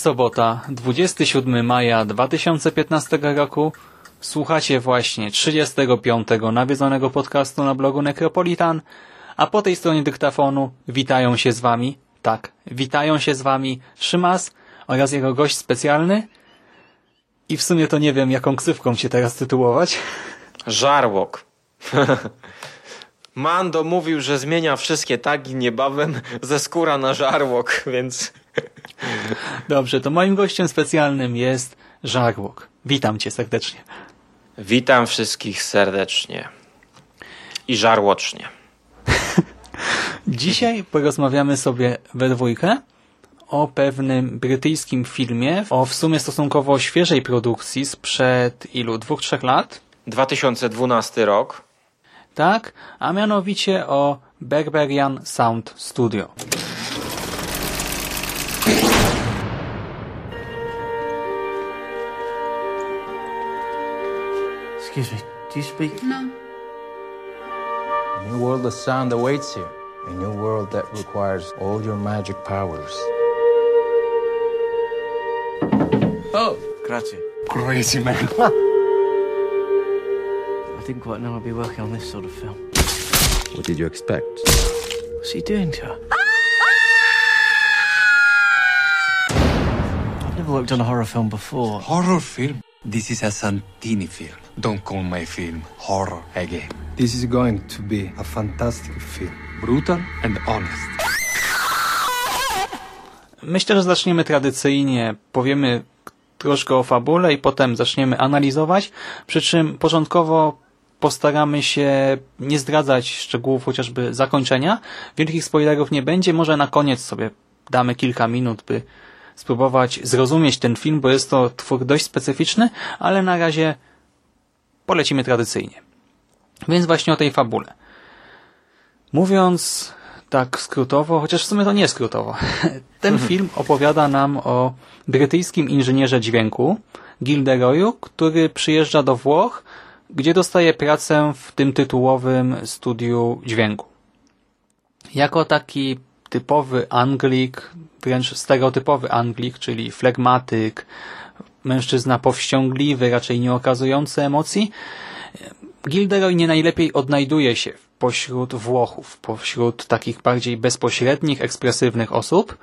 Sobota, 27 maja 2015 roku. Słuchacie właśnie 35. nawiedzonego podcastu na blogu Necropolitan, a po tej stronie dyktafonu witają się z wami, tak, witają się z wami Szymas oraz jego gość specjalny i w sumie to nie wiem, jaką ksywką się teraz tytułować. Żarłok. Mando mówił, że zmienia wszystkie tagi niebawem ze skóra na żarłok, więc... Dobrze, to moim gościem specjalnym jest Żarłok. Witam cię serdecznie. Witam wszystkich serdecznie. I żarłocznie. Dzisiaj porozmawiamy sobie we dwójkę o pewnym brytyjskim filmie o w sumie stosunkowo świeżej produkcji sprzed ilu? Dwóch, trzech lat? 2012 rok. Tak, a mianowicie o Berberian Sound Studio. Excuse me, do you speak? No. A new world of sound awaits you. A new world that requires all your magic powers. Oh, grazie. Crazy man. I didn't quite know I'd be working on this sort of film. What did you expect? What's he doing to her? I've never worked on a horror film before. Horror film? This is a Santini film. Don't call my film horror again. This is going to be a fantastic film. Brutal and honest. Myślę, że zaczniemy tradycyjnie, powiemy troszkę o fabule i potem zaczniemy analizować, przy czym początkowo postaramy się nie zdradzać szczegółów chociażby zakończenia. Wielkich spoilerów nie będzie, może na koniec sobie damy kilka minut, by spróbować zrozumieć ten film, bo jest to twór dość specyficzny, ale na razie polecimy tradycyjnie. Więc właśnie o tej fabule. Mówiąc tak skrótowo, chociaż w sumie to nie skrótowo. Ten film opowiada nam o brytyjskim inżynierze dźwięku, Gilderoyu, który przyjeżdża do Włoch, gdzie dostaje pracę w tym tytułowym studiu dźwięku. Jako taki typowy Anglik, wręcz stereotypowy Anglik, czyli flegmatyk, mężczyzna powściągliwy, raczej nie okazujący emocji, Gilderoy nie najlepiej odnajduje się pośród Włochów, pośród takich bardziej bezpośrednich, ekspresywnych osób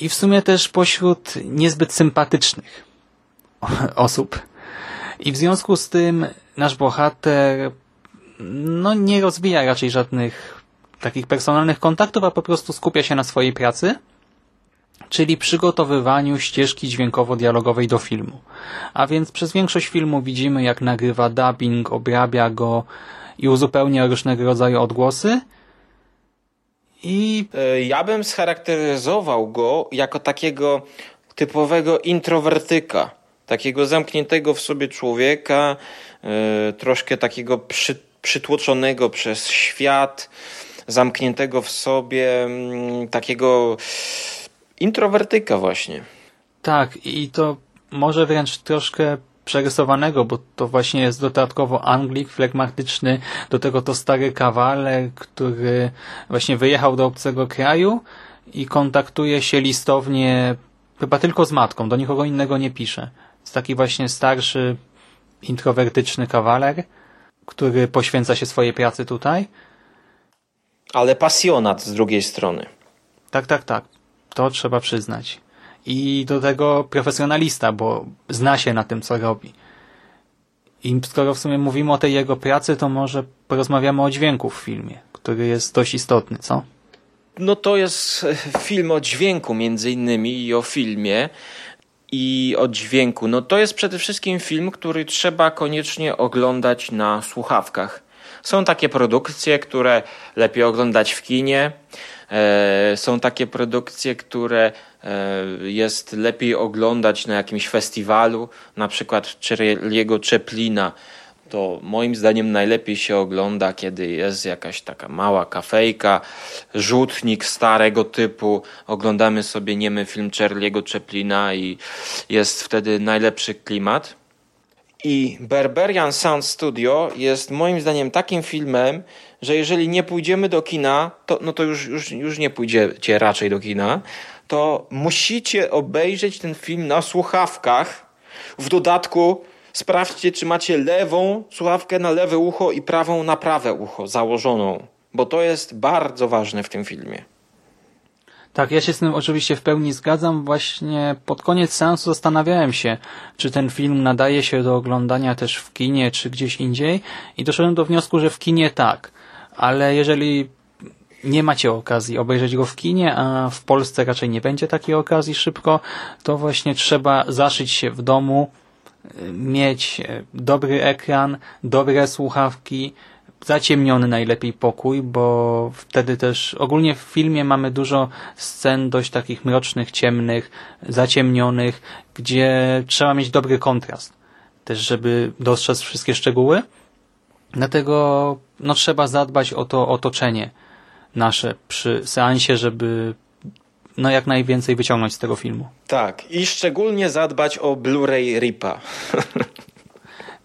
i w sumie też pośród niezbyt sympatycznych osób. I w związku z tym nasz bohater no nie rozwija raczej żadnych takich personalnych kontaktów, a po prostu skupia się na swojej pracy, czyli przygotowywaniu ścieżki dźwiękowo-dialogowej do filmu. A więc przez większość filmu widzimy, jak nagrywa dubbing, obrabia go i uzupełnia różnego rodzaju odgłosy. I E, Ja bym scharakteryzował go jako takiego typowego introwertyka. Takiego zamkniętego w sobie człowieka, e, troszkę takiego przy, przytłoczonego przez świat, zamkniętego w sobie, mm, takiego introwertyka właśnie. tak, i to może wręcz troszkę przerysowanego, bo to właśnie jest dodatkowo Anglik flegmatyczny, do tego to stary kawaler, który właśnie wyjechał do obcego kraju i kontaktuje się listownie chyba tylko z matką, do nikogo innego nie pisze. Jest taki właśnie starszy, introwertyczny kawaler, który poświęca się swojej pracy tutaj. Ale pasjonat z drugiej strony. Tak, tak, tak. To trzeba przyznać. I do tego profesjonalista, bo zna się na tym, co robi. I skoro w sumie mówimy o tej jego pracy, to może porozmawiamy o dźwięku w filmie, który jest dość istotny, co? No to jest film o dźwięku między innymi i o filmie i o dźwięku. No to jest przede wszystkim film, który trzeba koniecznie oglądać na słuchawkach. Są takie produkcje, które lepiej oglądać w kinie. E, są takie produkcje, które e, jest lepiej oglądać na jakimś festiwalu, na przykład Charlie'ego Chaplina to moim zdaniem najlepiej się ogląda, kiedy jest jakaś taka mała kafejka, rzutnik starego typu, oglądamy sobie niemy film Charlie'ego Chaplina i jest wtedy najlepszy klimat. I Berberian Sound Studio jest moim zdaniem takim filmem, że jeżeli nie pójdziemy do kina, to, no to już, już, już nie pójdziecie raczej do kina, to musicie obejrzeć ten film na słuchawkach. W dodatku sprawdźcie, czy macie lewą słuchawkę na lewe ucho i prawą na prawe ucho założoną, bo to jest bardzo ważne w tym filmie. Tak, ja się z tym oczywiście w pełni zgadzam. Właśnie pod koniec seansu zastanawiałem się, czy ten film nadaje się do oglądania też w kinie, czy gdzieś indziej i doszedłem do wniosku, że w kinie tak. Ale jeżeli nie macie okazji obejrzeć go w kinie, a w Polsce raczej nie będzie takiej okazji szybko, to właśnie trzeba zaszyć się w domu, mieć dobry ekran, dobre słuchawki, zaciemniony najlepiej pokój, bo wtedy też ogólnie w filmie mamy dużo scen dość takich mrocznych, ciemnych, zaciemnionych, gdzie trzeba mieć dobry kontrast też, żeby dostrzec wszystkie szczegóły. Dlatego no, trzeba zadbać o to otoczenie nasze przy seansie, żeby no jak najwięcej wyciągnąć z tego filmu. Tak, i szczególnie zadbać o Blu-ray Ripa.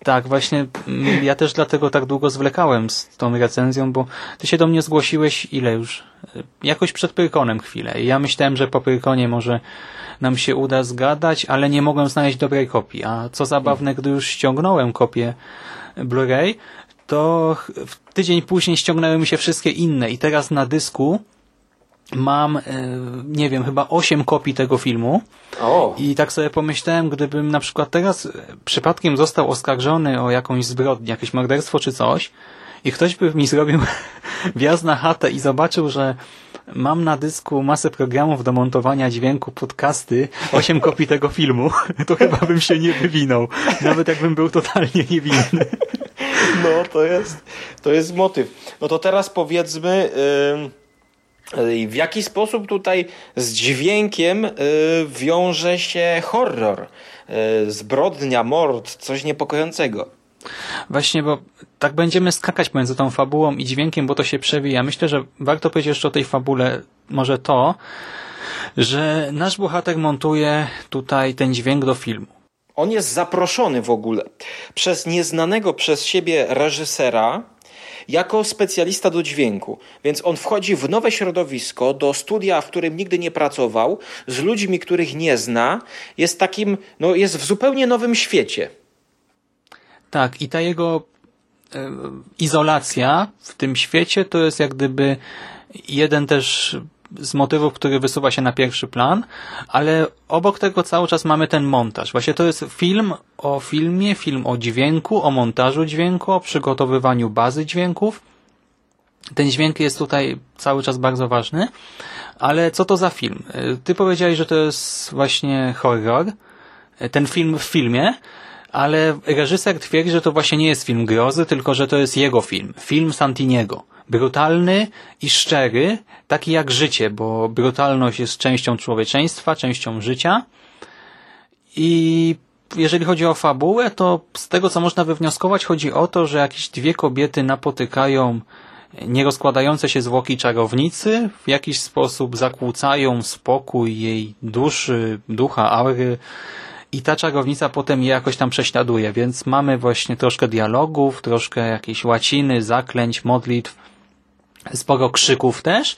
Tak, właśnie mm, ja też dlatego tak długo zwlekałem z tą recenzją, bo ty się do mnie zgłosiłeś ile już? Jakoś przed Pyrkonem chwilę. Ja myślałem, że po Pyrkonie może nam się uda zgadać, ale nie mogłem znaleźć dobrej kopii. A co zabawne, gdy już ściągnąłem kopię Blu-ray, to tydzień później ściągnęły mi się wszystkie inne i teraz na dysku mam, e, nie wiem, chyba 8 kopii tego filmu. O. I tak sobie pomyślałem, gdybym na przykład teraz e, przypadkiem został oskarżony o jakąś zbrodnię, jakieś morderstwo czy coś i ktoś by mi zrobił wjazd na chatę i zobaczył, że mam na dysku masę programów do montowania dźwięku, podcasty, 8 kopii tego filmu, to chyba bym się nie wywinął. Nawet jakbym był totalnie niewinny. No, to jest, to jest motyw. No to teraz powiedzmy... Yy w jaki sposób tutaj z dźwiękiem y, wiąże się horror, y, zbrodnia, mord, coś niepokojącego? Właśnie, bo tak będziemy skakać między tą fabułą i dźwiękiem, bo to się przewija. Myślę, że warto powiedzieć jeszcze o tej fabule może to, że nasz bohater montuje tutaj ten dźwięk do filmu. On jest zaproszony w ogóle przez nieznanego przez siebie reżysera, jako specjalista do dźwięku. Więc on wchodzi w nowe środowisko, do studia, w którym nigdy nie pracował, z ludźmi, których nie zna, jest takim, no jest w zupełnie nowym świecie. Tak, i ta jego izolacja w tym świecie to jest jak gdyby jeden też z motywów, który wysuwa się na pierwszy plan, ale obok tego cały czas mamy ten montaż. Właśnie to jest film o filmie, film o dźwięku, o montażu dźwięku, o przygotowywaniu bazy dźwięków. Ten dźwięk jest tutaj cały czas bardzo ważny, ale co to za film? Ty powiedziałeś, że to jest właśnie horror, ten film w filmie, ale reżyser twierdzi, że to właśnie nie jest film grozy, tylko że to jest jego film, film Santiniego brutalny i szczery, taki jak życie, bo brutalność jest częścią człowieczeństwa, częścią życia. I jeżeli chodzi o fabułę, to z tego, co można wywnioskować, chodzi o to, że jakieś dwie kobiety napotykają nierozkładające się zwłoki czarownicy, w jakiś sposób zakłócają spokój jej duszy, ducha, aury i ta czarownica potem je jakoś tam prześladuje, więc mamy właśnie troszkę dialogów, troszkę jakiejś łaciny, zaklęć, modlitw, sporo krzyków też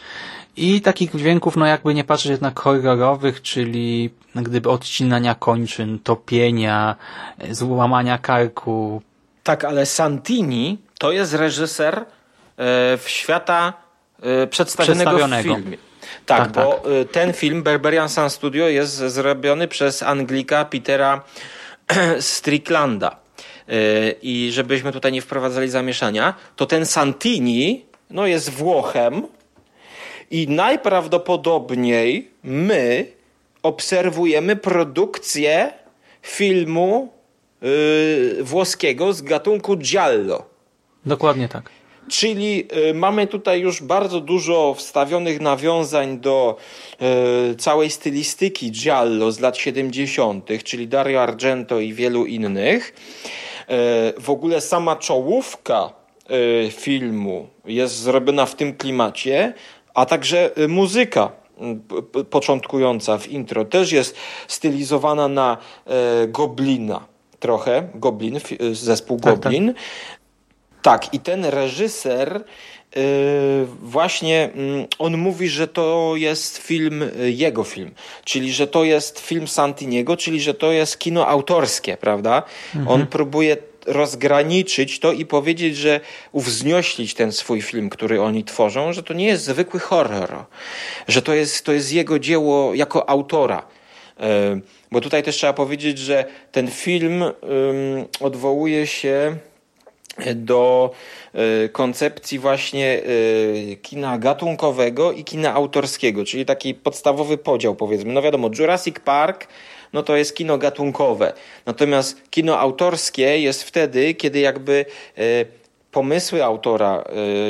i takich dźwięków, no jakby nie patrzeć jednak horrorowych, czyli gdyby odcinania kończyn, topienia, złamania karku. Tak, ale Santini to jest reżyser e, w świata e, przedstawionego, przedstawionego w filmie. Tak, Tak, bo y, ten film Berberian Sound Studio jest zrobiony przez Anglika Petera Stricklanda. I żebyśmy tutaj nie wprowadzali zamieszania, to ten Santini no, jest Włochem i najprawdopodobniej my obserwujemy produkcję filmu y, włoskiego z gatunku giallo. Dokładnie tak. Czyli y, mamy tutaj już bardzo dużo wstawionych nawiązań do y, całej stylistyki giallo z lat 70., czyli Dario Argento i wielu innych. Y, w ogóle sama czołówka filmu jest zrobiona w tym klimacie, a także y, muzyka y, p- początkująca w intro też jest stylizowana na e, Goblina trochę, Goblin, y, zespół Tak, tak. Goblin. Tak, i ten reżyser właśnie mm, on mówi, że to jest film, y, jego film, czyli że to jest film Santiniego, czyli że to jest kino autorskie, prawda? On próbuje rozgraniczyć to i powiedzieć, że uwznioślić ten swój film, który oni tworzą, że to nie jest zwykły horror, że to jest, to jest jego dzieło jako autora. Yy, Bo tutaj też trzeba powiedzieć, że ten film odwołuje się do y, koncepcji właśnie kina gatunkowego i kina autorskiego, czyli taki podstawowy podział powiedzmy. No wiadomo, Jurassic Park no to jest kino gatunkowe. Natomiast kino autorskie jest wtedy, kiedy jakby y, pomysły autora,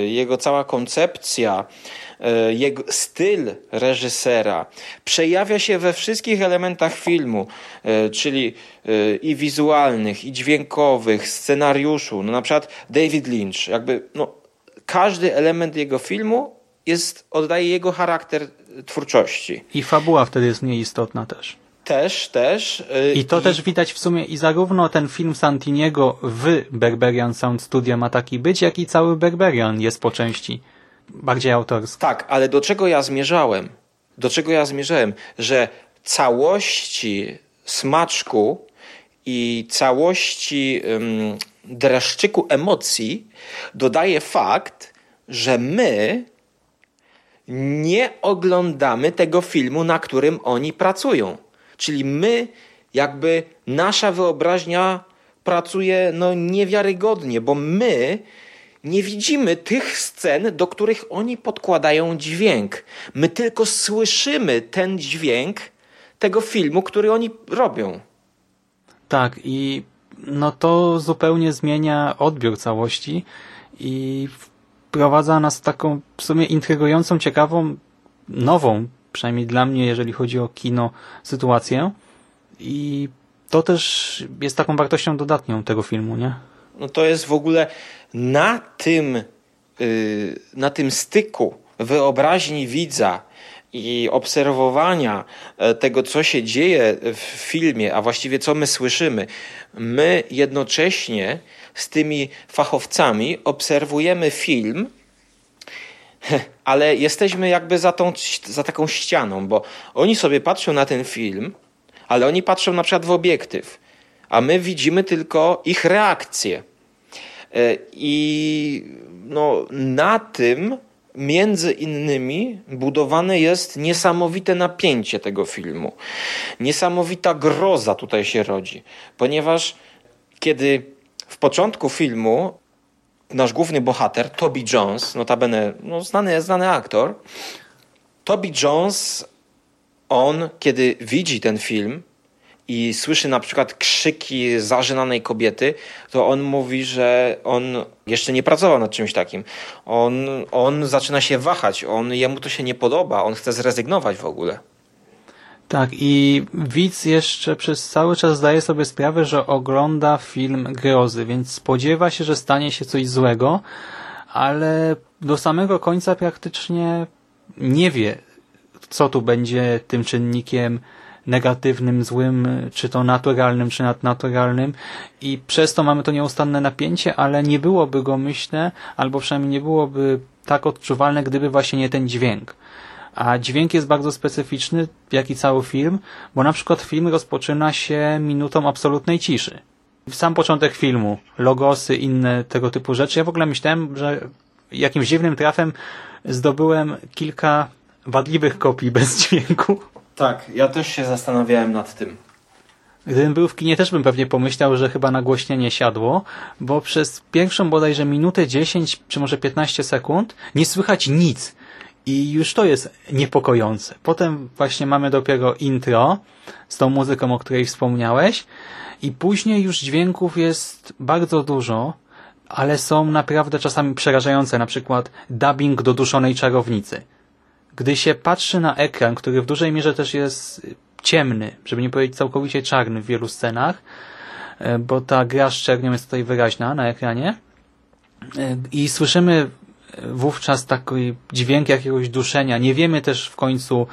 y, jego cała koncepcja, y, jego styl reżysera przejawia się we wszystkich elementach filmu, czyli i wizualnych, i dźwiękowych, scenariuszu. No na przykład David Lynch, jakby no, każdy element jego filmu jest, oddaje jego charakter twórczości. I fabuła wtedy jest mniej istotna też. Też, też. y, I to też widać w sumie i zarówno ten film Santiniego w Berberian Sound Studio ma taki być, jak i cały Berberian jest po części bardziej autorski. Tak, ale do czego ja zmierzałem? Do czego ja zmierzałem? Że całości smaczku i całości ym, dreszczyku emocji dodaje fakt, że my nie oglądamy tego filmu, na którym oni pracują. Czyli my, jakby nasza wyobraźnia pracuje no niewiarygodnie, bo my nie widzimy tych scen, do których oni podkładają dźwięk. My tylko słyszymy ten dźwięk tego filmu, który oni robią. Tak, i no to zupełnie zmienia odbiór całości i wprowadza nas w taką w sumie intrygującą, ciekawą, nową, przynajmniej dla mnie, jeżeli chodzi o kino, sytuację. I to też jest taką wartością dodatnią tego filmu, nie? No to jest w ogóle na tym, yy, na tym styku wyobraźni widza i obserwowania e, tego, co się dzieje w filmie, a właściwie co my słyszymy, my jednocześnie z tymi fachowcami obserwujemy film, ale jesteśmy jakby za, tą, za taką ścianą, bo oni sobie patrzą na ten film, ale oni patrzą na przykład w obiektyw, a my widzimy tylko ich reakcję. E, I no, na tym między innymi budowane jest niesamowite napięcie tego filmu. Niesamowita groza tutaj się rodzi, ponieważ kiedy w początku filmu nasz główny bohater, Toby Jones, notabene no, znany, znany aktor, Toby Jones, on kiedy widzi ten film, i słyszy na przykład krzyki zażynanej kobiety, to on mówi, że on jeszcze nie pracował nad czymś takim. On, on zaczyna się wahać, on, jemu to się nie podoba, on chce zrezygnować w ogóle. Tak, i widz jeszcze przez cały czas zdaje sobie sprawę, że ogląda film grozy, więc spodziewa się, że stanie się coś złego, ale do samego końca praktycznie nie wie, co tu będzie tym czynnikiem negatywnym, złym, czy to naturalnym, czy nadnaturalnym i przez to mamy to nieustanne napięcie, ale nie byłoby go, myślę, albo przynajmniej nie byłoby tak odczuwalne, gdyby właśnie nie ten dźwięk. A dźwięk jest bardzo specyficzny, jak i cały film, bo na przykład film rozpoczyna się minutą absolutnej ciszy. W sam początek filmu, logosy, inne tego typu rzeczy. Ja w ogóle myślałem, że jakimś dziwnym trafem zdobyłem kilka wadliwych kopii bez dźwięku. Tak, ja też się zastanawiałem nad tym. Gdybym był w kinie, też bym pewnie pomyślał, że chyba nagłośnienie siadło, bo przez pierwszą bodajże minutę 10 czy może 15 sekund nie słychać nic. I już to jest niepokojące. Potem właśnie mamy dopiero intro z tą muzyką, o której wspomniałeś i później już dźwięków jest bardzo dużo, ale są naprawdę czasami przerażające, na przykład dubbing do duszonej czarownicy. Gdy się patrzy na ekran, który w dużej mierze też jest ciemny, żeby nie powiedzieć całkowicie czarny w wielu scenach, e, bo ta gra z czernią jest tutaj wyraźna na ekranie e, i słyszymy wówczas taki dźwięk jakiegoś duszenia. Nie wiemy też w końcu,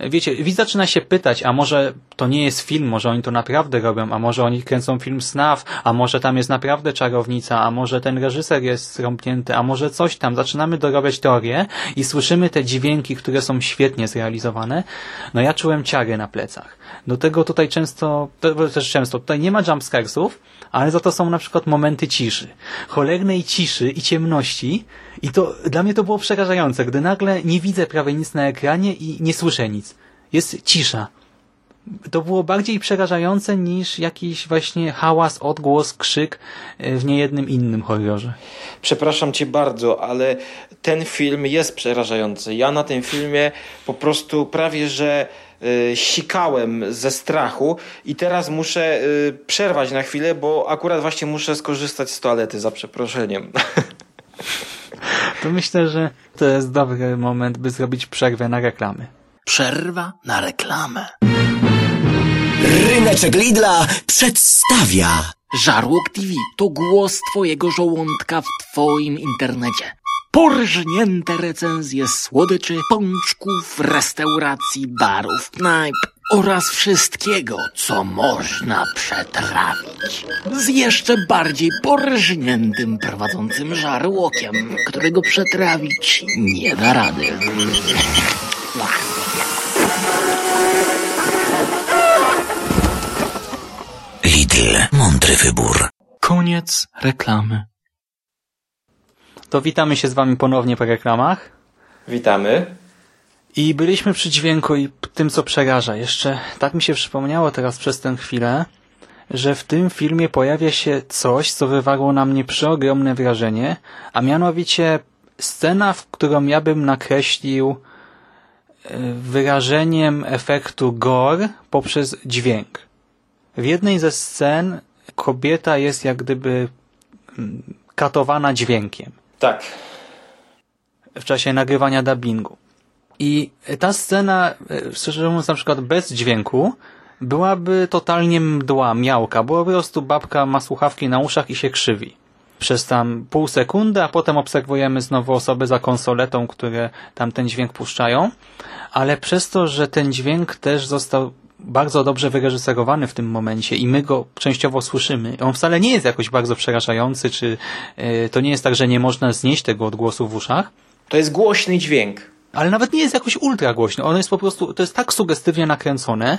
wiecie, widz zaczyna się pytać, a może to nie jest film, może oni to naprawdę robią, a może oni kręcą film Snaf, a może tam jest naprawdę czarownica, a może ten reżyser jest rąbnięty, a może coś tam. Zaczynamy dorobiać teorię i słyszymy te dźwięki, które są świetnie zrealizowane. No ja czułem ciary na plecach. Do tego tutaj często, też często, tutaj nie ma jumpscaresów, ale za to są na przykład momenty ciszy. Cholernej ciszy i ciemności i to dla mnie to było przerażające, gdy nagle nie widzę prawie nic na ekranie i nie słyszę nic. Jest cisza. To było bardziej przerażające niż jakiś właśnie hałas, odgłos, krzyk e, w niejednym innym horrorze. Przepraszam cię bardzo, ale ten film jest przerażający. Ja na tym filmie po prostu prawie, że sikałem ze strachu i teraz muszę y, przerwać na chwilę, bo akurat właśnie muszę skorzystać z toalety za przeproszeniem. To myślę, że to jest dobry moment, by zrobić przerwę na reklamy. Przerwa na reklamę. Ryneczek Lidla przedstawia Żarłok TV to głos twojego żołądka w twoim internecie. Porżnięte recenzje słodyczy, pączków, restauracji, barów, knajp oraz wszystkiego, co można przetrawić. Z jeszcze bardziej porżniętym prowadzącym żarłokiem, którego przetrawić nie da rady. Lidl, mądry wybór. Koniec reklamy. To witamy się z Wami ponownie po reklamach. Witamy. I byliśmy przy dźwięku i tym, co przeraża. Jeszcze tak mi się przypomniało teraz przez tę chwilę, że w tym filmie pojawia się coś, co wywarło na mnie przeogromne wrażenie, a mianowicie scena, w którą ja bym nakreślił e, wyrażeniem efektu gore poprzez dźwięk. W jednej ze scen kobieta jest jak gdyby mm, katowana dźwiękiem. Tak. W czasie nagrywania dubbingu. I ta scena, e, szczerze mówiąc, na przykład bez dźwięku, byłaby totalnie mdła, miałka. Była po prostu babka ma słuchawki na uszach i się krzywi. Przez tam pół sekundy, a potem obserwujemy znowu osoby za konsoletą, które tam ten dźwięk puszczają. Ale przez to, że ten dźwięk też został bardzo dobrze wyreżyserowany w tym momencie i my go częściowo słyszymy. On wcale nie jest jakoś bardzo przerażający, czy yy, to nie jest tak, że nie można znieść tego odgłosu w uszach. To jest głośny dźwięk. Ale nawet nie jest jakoś ultra głośny. On jest po prostu, to jest tak sugestywnie nakręcone,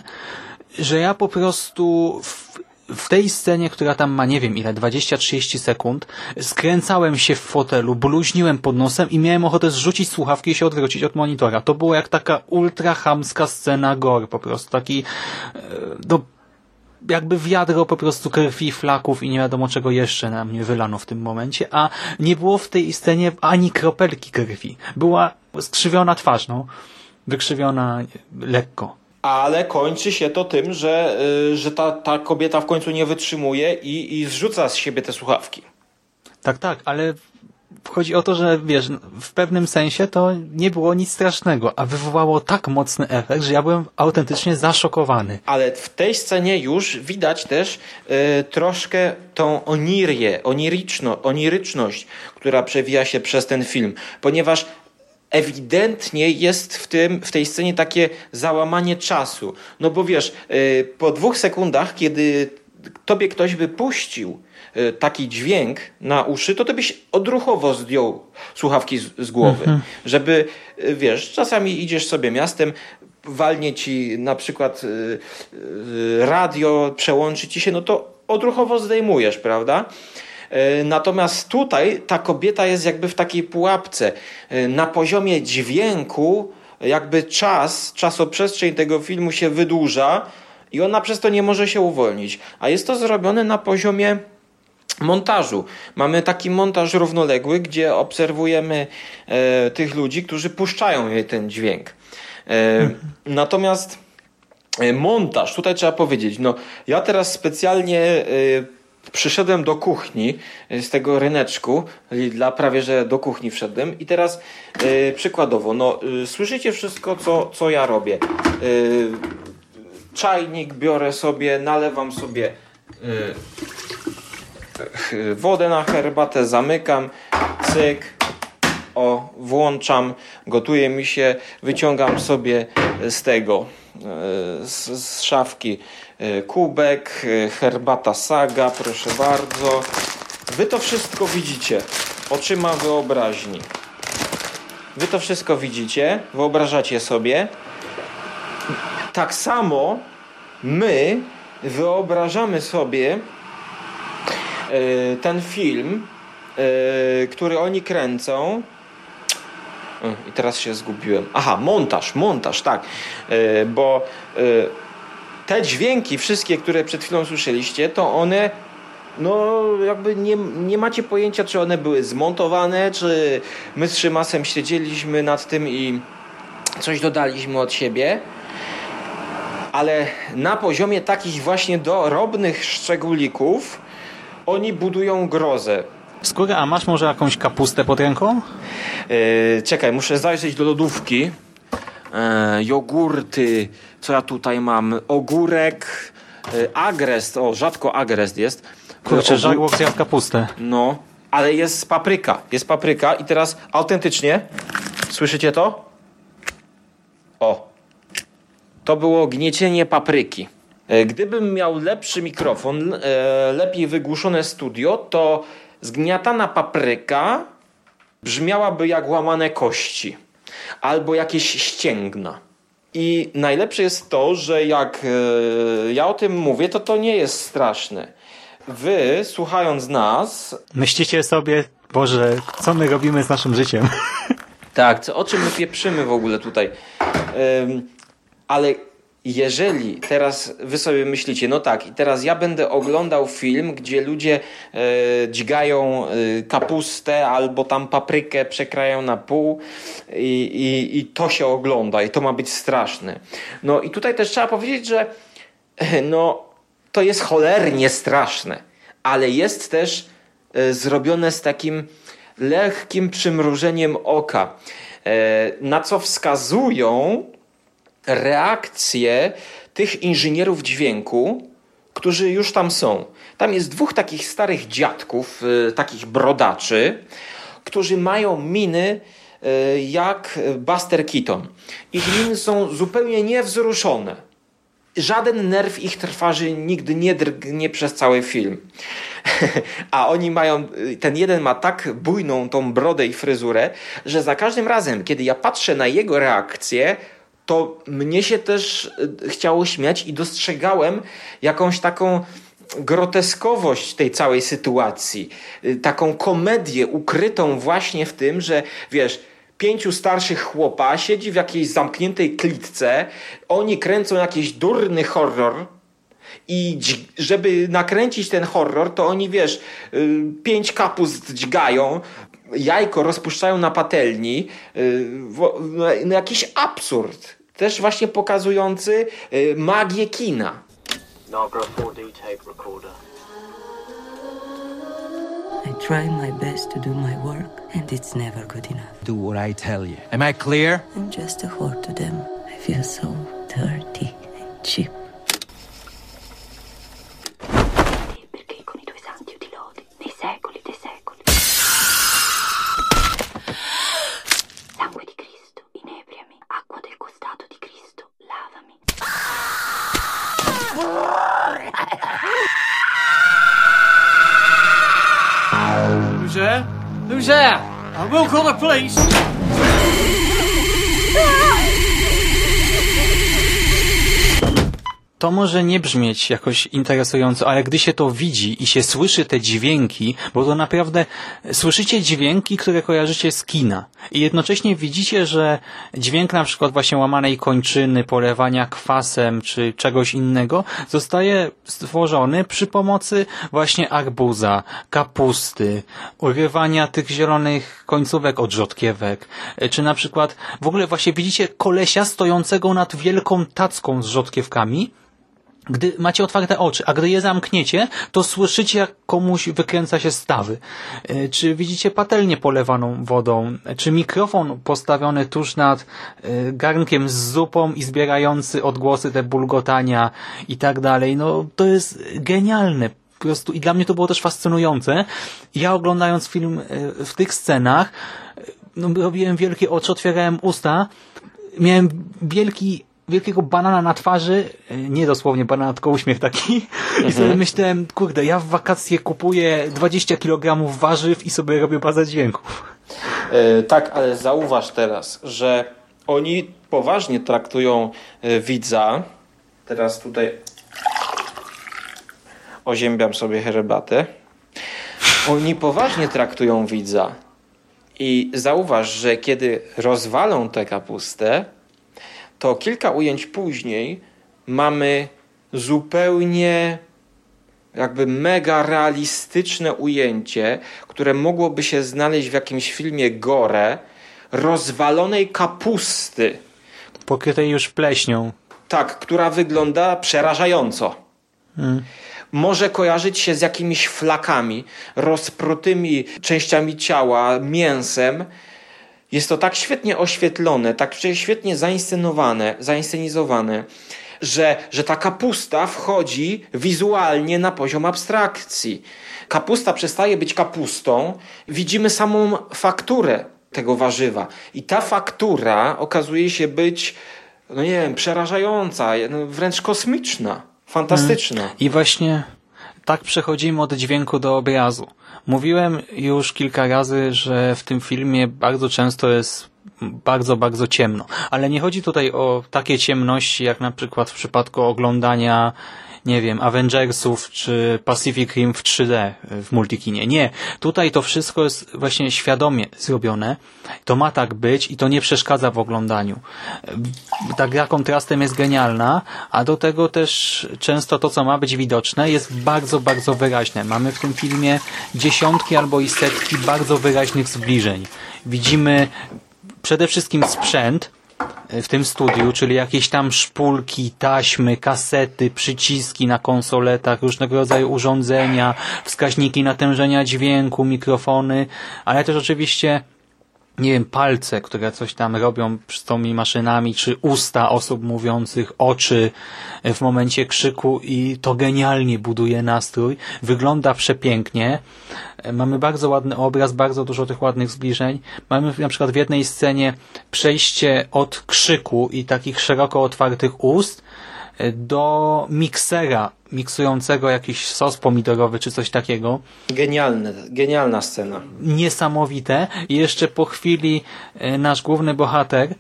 że ja po prostu w, w tej scenie, która tam ma nie wiem ile, 20-30 sekund, skręcałem się w fotelu, bluźniłem pod nosem i miałem ochotę zrzucić słuchawki i się odwrócić od monitora. To było jak taka ultra chamska scena gore po prostu. Taki e, do jakby wiadro po prostu krwi, flaków i nie wiadomo czego jeszcze na mnie wylano w tym momencie, a nie było w tej scenie ani kropelki krwi. Była skrzywiona twarz, no. Wykrzywiona lekko ale kończy się to tym, że, y, że ta, ta kobieta w końcu nie wytrzymuje i, i zrzuca z siebie te słuchawki. Tak, tak, ale chodzi o to, że wiesz, w pewnym sensie to nie było nic strasznego, a wywołało tak mocny efekt, że ja byłem autentycznie zaszokowany. Ale w tej scenie już widać też y, troszkę tą onirię, oniryczno, oniryczność, która przewija się przez ten film, ponieważ ewidentnie jest w, tym, w tej scenie takie załamanie czasu. No bo wiesz, y, po dwóch sekundach, kiedy tobie ktoś wypuścił y, taki dźwięk na uszy, to ty byś odruchowo zdjął słuchawki z, z głowy. Mhm. Żeby, y, wiesz, czasami idziesz sobie miastem, walnie ci na przykład radio, przełączy ci się, no to odruchowo zdejmujesz, prawda? E, natomiast tutaj ta kobieta jest jakby w takiej pułapce. E, na poziomie dźwięku jakby czas, czasoprzestrzeń tego filmu się wydłuża i ona przez to nie może się uwolnić. A jest to zrobione na poziomie montażu. Mamy taki montaż równoległy, gdzie obserwujemy e, tych ludzi, którzy puszczają jej ten dźwięk. E, natomiast e, montaż, tutaj trzeba powiedzieć, no ja teraz specjalnie e, przyszedłem do kuchni e, z tego ryneczku, dla prawie że do kuchni wszedłem i teraz e, przykładowo, no słyszycie wszystko, co, co ja robię. czajnik biorę sobie, nalewam sobie wodę na herbatę, zamykam, cyk, o, włączam, gotuje mi się, wyciągam sobie z tego, z, z szafki kubek, e, herbata saga, proszę bardzo. Wy to wszystko widzicie oczyma wyobraźni. Wy to wszystko widzicie, wyobrażacie sobie. Tak samo my wyobrażamy sobie ten film, który oni kręcą, i teraz się zgubiłem. Aha, montaż, montaż, tak. E, bo e, te dźwięki, wszystkie, które przed chwilą słyszeliście, to one no jakby nie, nie macie pojęcia, czy one były zmontowane, czy my z Szymasem siedzieliśmy nad tym i coś dodaliśmy od siebie. Ale na poziomie takich właśnie dorobnych szczególików oni budują grozę. Skóra, a masz może jakąś kapustę pod ręką? Yy, czekaj, muszę zajrzeć do lodówki. Yy, jogurty, co ja tutaj mam? Ogórek, yy, agrest, o rzadko agrest jest. Kurczę, żarłok zjadł kapustę. No, ale jest papryka, jest papryka i teraz autentycznie, słyszycie to? O, to było gniecienie papryki. Gdybym miał lepszy mikrofon, lepiej wygłuszone studio, to zgniatana papryka brzmiałaby jak łamane kości albo jakieś ścięgna. I najlepsze jest to, że jak e, ja o tym mówię, to to nie jest straszne. Wy, słuchając nas... Myślicie sobie, Boże, co my robimy z naszym życiem? Tak, co, o czym my pieprzymy w ogóle tutaj. ale jeżeli teraz wy sobie myślicie, no tak, i teraz ja będę oglądał film, gdzie ludzie e, dźgają e, kapustę albo tam paprykę przekrają na pół i, i, i to się ogląda i to ma być straszne. No i tutaj też trzeba powiedzieć, że no to jest cholernie straszne, ale jest też e, zrobione z takim lekkim przymrużeniem oka, e, na co wskazują reakcje tych inżynierów dźwięku, którzy już tam są. Tam jest dwóch takich starych dziadków, y, takich brodaczy, którzy mają miny y, jak Buster Keaton. Ich miny są zupełnie niewzruszone. Żaden nerw ich trważy nigdy nie drgnie przez cały film. A oni mają, y, ten jeden ma tak bujną tą brodę i fryzurę, że za każdym razem, kiedy ja patrzę na jego reakcję, to mnie się też y, chciało śmiać i dostrzegałem jakąś taką groteskowość tej całej sytuacji, y, taką komedię ukrytą właśnie w tym, że wiesz, pięciu starszych chłopa siedzi w jakiejś zamkniętej klitce, oni kręcą jakiś durny horror, i żeby nakręcić ten horror, to oni wiesz, y, pięć kapust dźgają, jajko rozpuszczają na patelni. No jakiś absurd. Też właśnie pokazujący y, magię kina. Nagra 4D tape recorder. I try my best to do my work and it's never good enough. Do what I tell you. Am I clear? I'm just a whore to them. I feel so dirty and cheap. Who's there? I will call the police. Ah! To może nie brzmieć jakoś interesująco, ale gdy się to widzi i się słyszy te dźwięki, bo to naprawdę słyszycie dźwięki, które kojarzycie z kina i jednocześnie widzicie, że dźwięk na przykład właśnie łamanej kończyny, polewania kwasem czy czegoś innego zostaje stworzony przy pomocy właśnie arbuza, kapusty, urywania tych zielonych końcówek od rzodkiewek, czy na przykład w ogóle właśnie widzicie kolesia stojącego nad wielką tacką z rzodkiewkami gdy macie otwarte oczy, a gdy je zamkniecie, to słyszycie, jak komuś wykręca się stawy. E, czy widzicie patelnię polewaną wodą? Czy mikrofon postawiony tuż nad e, garnkiem z zupą i zbierający odgłosy te bulgotania i tak dalej? No, to jest genialne. Po prostu i dla mnie to było też fascynujące. Ja oglądając film e, w tych scenach, no, robiłem wielkie oczy, otwierałem usta, miałem wielki wielkiego banana na twarzy, e, nie dosłownie banana, tylko uśmiech taki mhm. i sobie myślałem, kurde, ja w wakacje kupuję 20 kg warzyw i sobie robię bazę dźwięków. E, tak, ale zauważ teraz, że oni poważnie traktują e, widza. Teraz tutaj oziębiam sobie herbatę. Oni poważnie traktują widza. I zauważ, że kiedy rozwalą tę kapustę, to kilka ujęć później mamy zupełnie jakby mega realistyczne ujęcie, które mogłoby się znaleźć w jakimś filmie gore, rozwalonej kapusty. Pokrytej już pleśnią. Tak, która wygląda przerażająco. Hmm. Może kojarzyć się z jakimiś flakami, rozprutymi częściami ciała, mięsem, jest to tak świetnie oświetlone, tak świetnie zainscenowane, zainscenizowane, że, że ta kapusta wchodzi wizualnie na poziom abstrakcji. Kapusta przestaje być kapustą, widzimy samą fakturę tego warzywa. I ta faktura okazuje się być, no nie wiem, przerażająca, wręcz kosmiczna, fantastyczna. I właśnie tak przechodzimy od dźwięku do obrazu. Mówiłem już kilka razy, że w tym filmie bardzo często jest bardzo, bardzo ciemno. Ale nie chodzi tutaj o takie ciemności, jak na przykład w przypadku oglądania nie wiem, Avengersów czy Pacific Rim w 3D w multikinie. Nie. Tutaj to wszystko jest właśnie świadomie zrobione. To ma tak być i to nie przeszkadza w oglądaniu. Ta gra kontrastem jest genialna, a do tego też często to, co ma być widoczne, jest bardzo, bardzo wyraźne. Mamy w tym filmie dziesiątki albo i setki bardzo wyraźnych zbliżeń. Widzimy przede wszystkim sprzęt, w tym studiu, czyli jakieś tam szpulki, taśmy, kasety, przyciski na konsoletach, różnego rodzaju urządzenia, wskaźniki natężenia dźwięku, mikrofony, ale też oczywiście nie wiem, palce, które coś tam robią z tymi maszynami, czy usta osób mówiących, oczy w momencie krzyku i to genialnie buduje nastrój. Wygląda przepięknie. Mamy bardzo ładny obraz, bardzo dużo tych ładnych zbliżeń. Mamy na przykład w jednej scenie przejście od krzyku i takich szeroko otwartych ust do miksera miksującego jakiś sos pomidorowy czy coś takiego. Genialne, genialna scena. Niesamowite. I jeszcze po chwili e, nasz główny bohater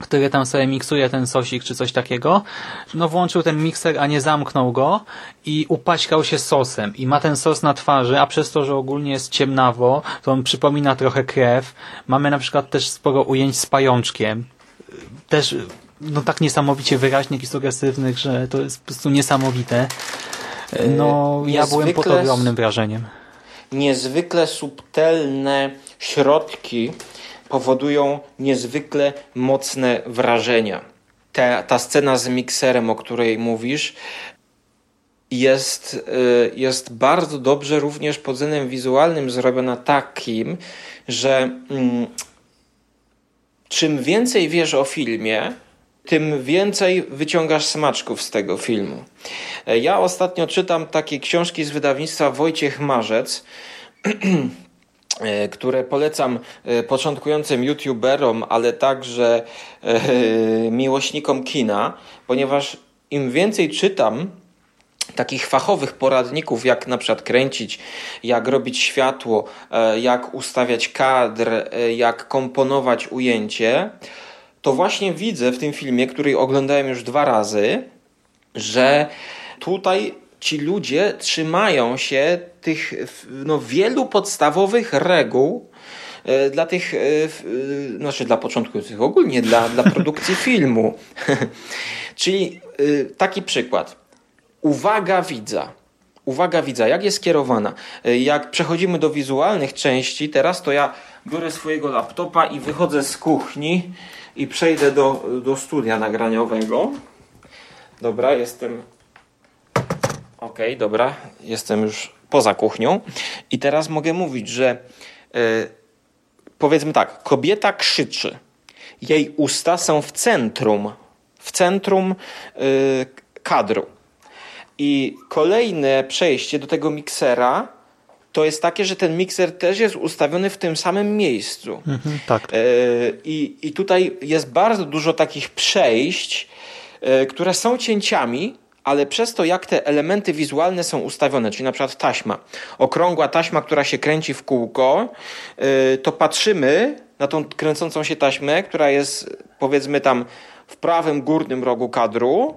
który tam sobie miksuje ten sosik czy coś takiego, no włączył ten mikser, a nie zamknął go i upaćkał się sosem i ma ten sos na twarzy, a przez to, że ogólnie jest ciemnawo, to on przypomina trochę krew. Mamy na przykład też sporo ujęć z pajączkiem. Też no tak niesamowicie wyraźnych i sugestywnych, że to jest po prostu niesamowite. No, ja byłem pod ogromnym wrażeniem. Niezwykle subtelne środki powodują niezwykle mocne wrażenia. Ta, ta scena z mikserem, o której mówisz, jest, y, jest bardzo dobrze również pod względem wizualnym zrobiona takim, że mm, czym więcej wiesz o filmie, tym więcej wyciągasz smaczków z tego filmu. Ja ostatnio czytam takie książki z wydawnictwa Wojciech Marzec, które polecam e, początkującym youtuberom, ale także miłośnikom kina, ponieważ im więcej czytam takich fachowych poradników, jak na przykład kręcić, jak robić światło, jak ustawiać kadr, jak komponować ujęcie, to właśnie widzę w tym filmie, który oglądałem już dwa razy, że tutaj ci ludzie trzymają się tych no, wielu podstawowych reguł e, dla tych, e, e, znaczy dla początkujących ogólnie, dla, dla produkcji filmu. Czyli taki przykład. Uwaga widza. Uwaga widza, jak jest kierowana? Jak przechodzimy do wizualnych części, teraz to ja biorę swojego laptopa i wychodzę z kuchni i przejdę do, do studia nagraniowego. Dobra, jestem Okej, okay, dobra, jestem już poza kuchnią i teraz mogę mówić, że yy, powiedzmy tak, kobieta krzyczy. Jej usta są w centrum, w centrum yy, kadru. I kolejne przejście do tego miksera to jest takie, że ten mikser też jest ustawiony w tym samym miejscu. Mhm, tak. Yy, i, I tutaj jest bardzo dużo takich przejść, które są cięciami, ale przez to, jak te elementy wizualne są ustawione, czyli na przykład taśma, okrągła taśma, która się kręci w kółko, y, to patrzymy na tą kręcącą się taśmę, która jest powiedzmy tam w prawym górnym rogu kadru,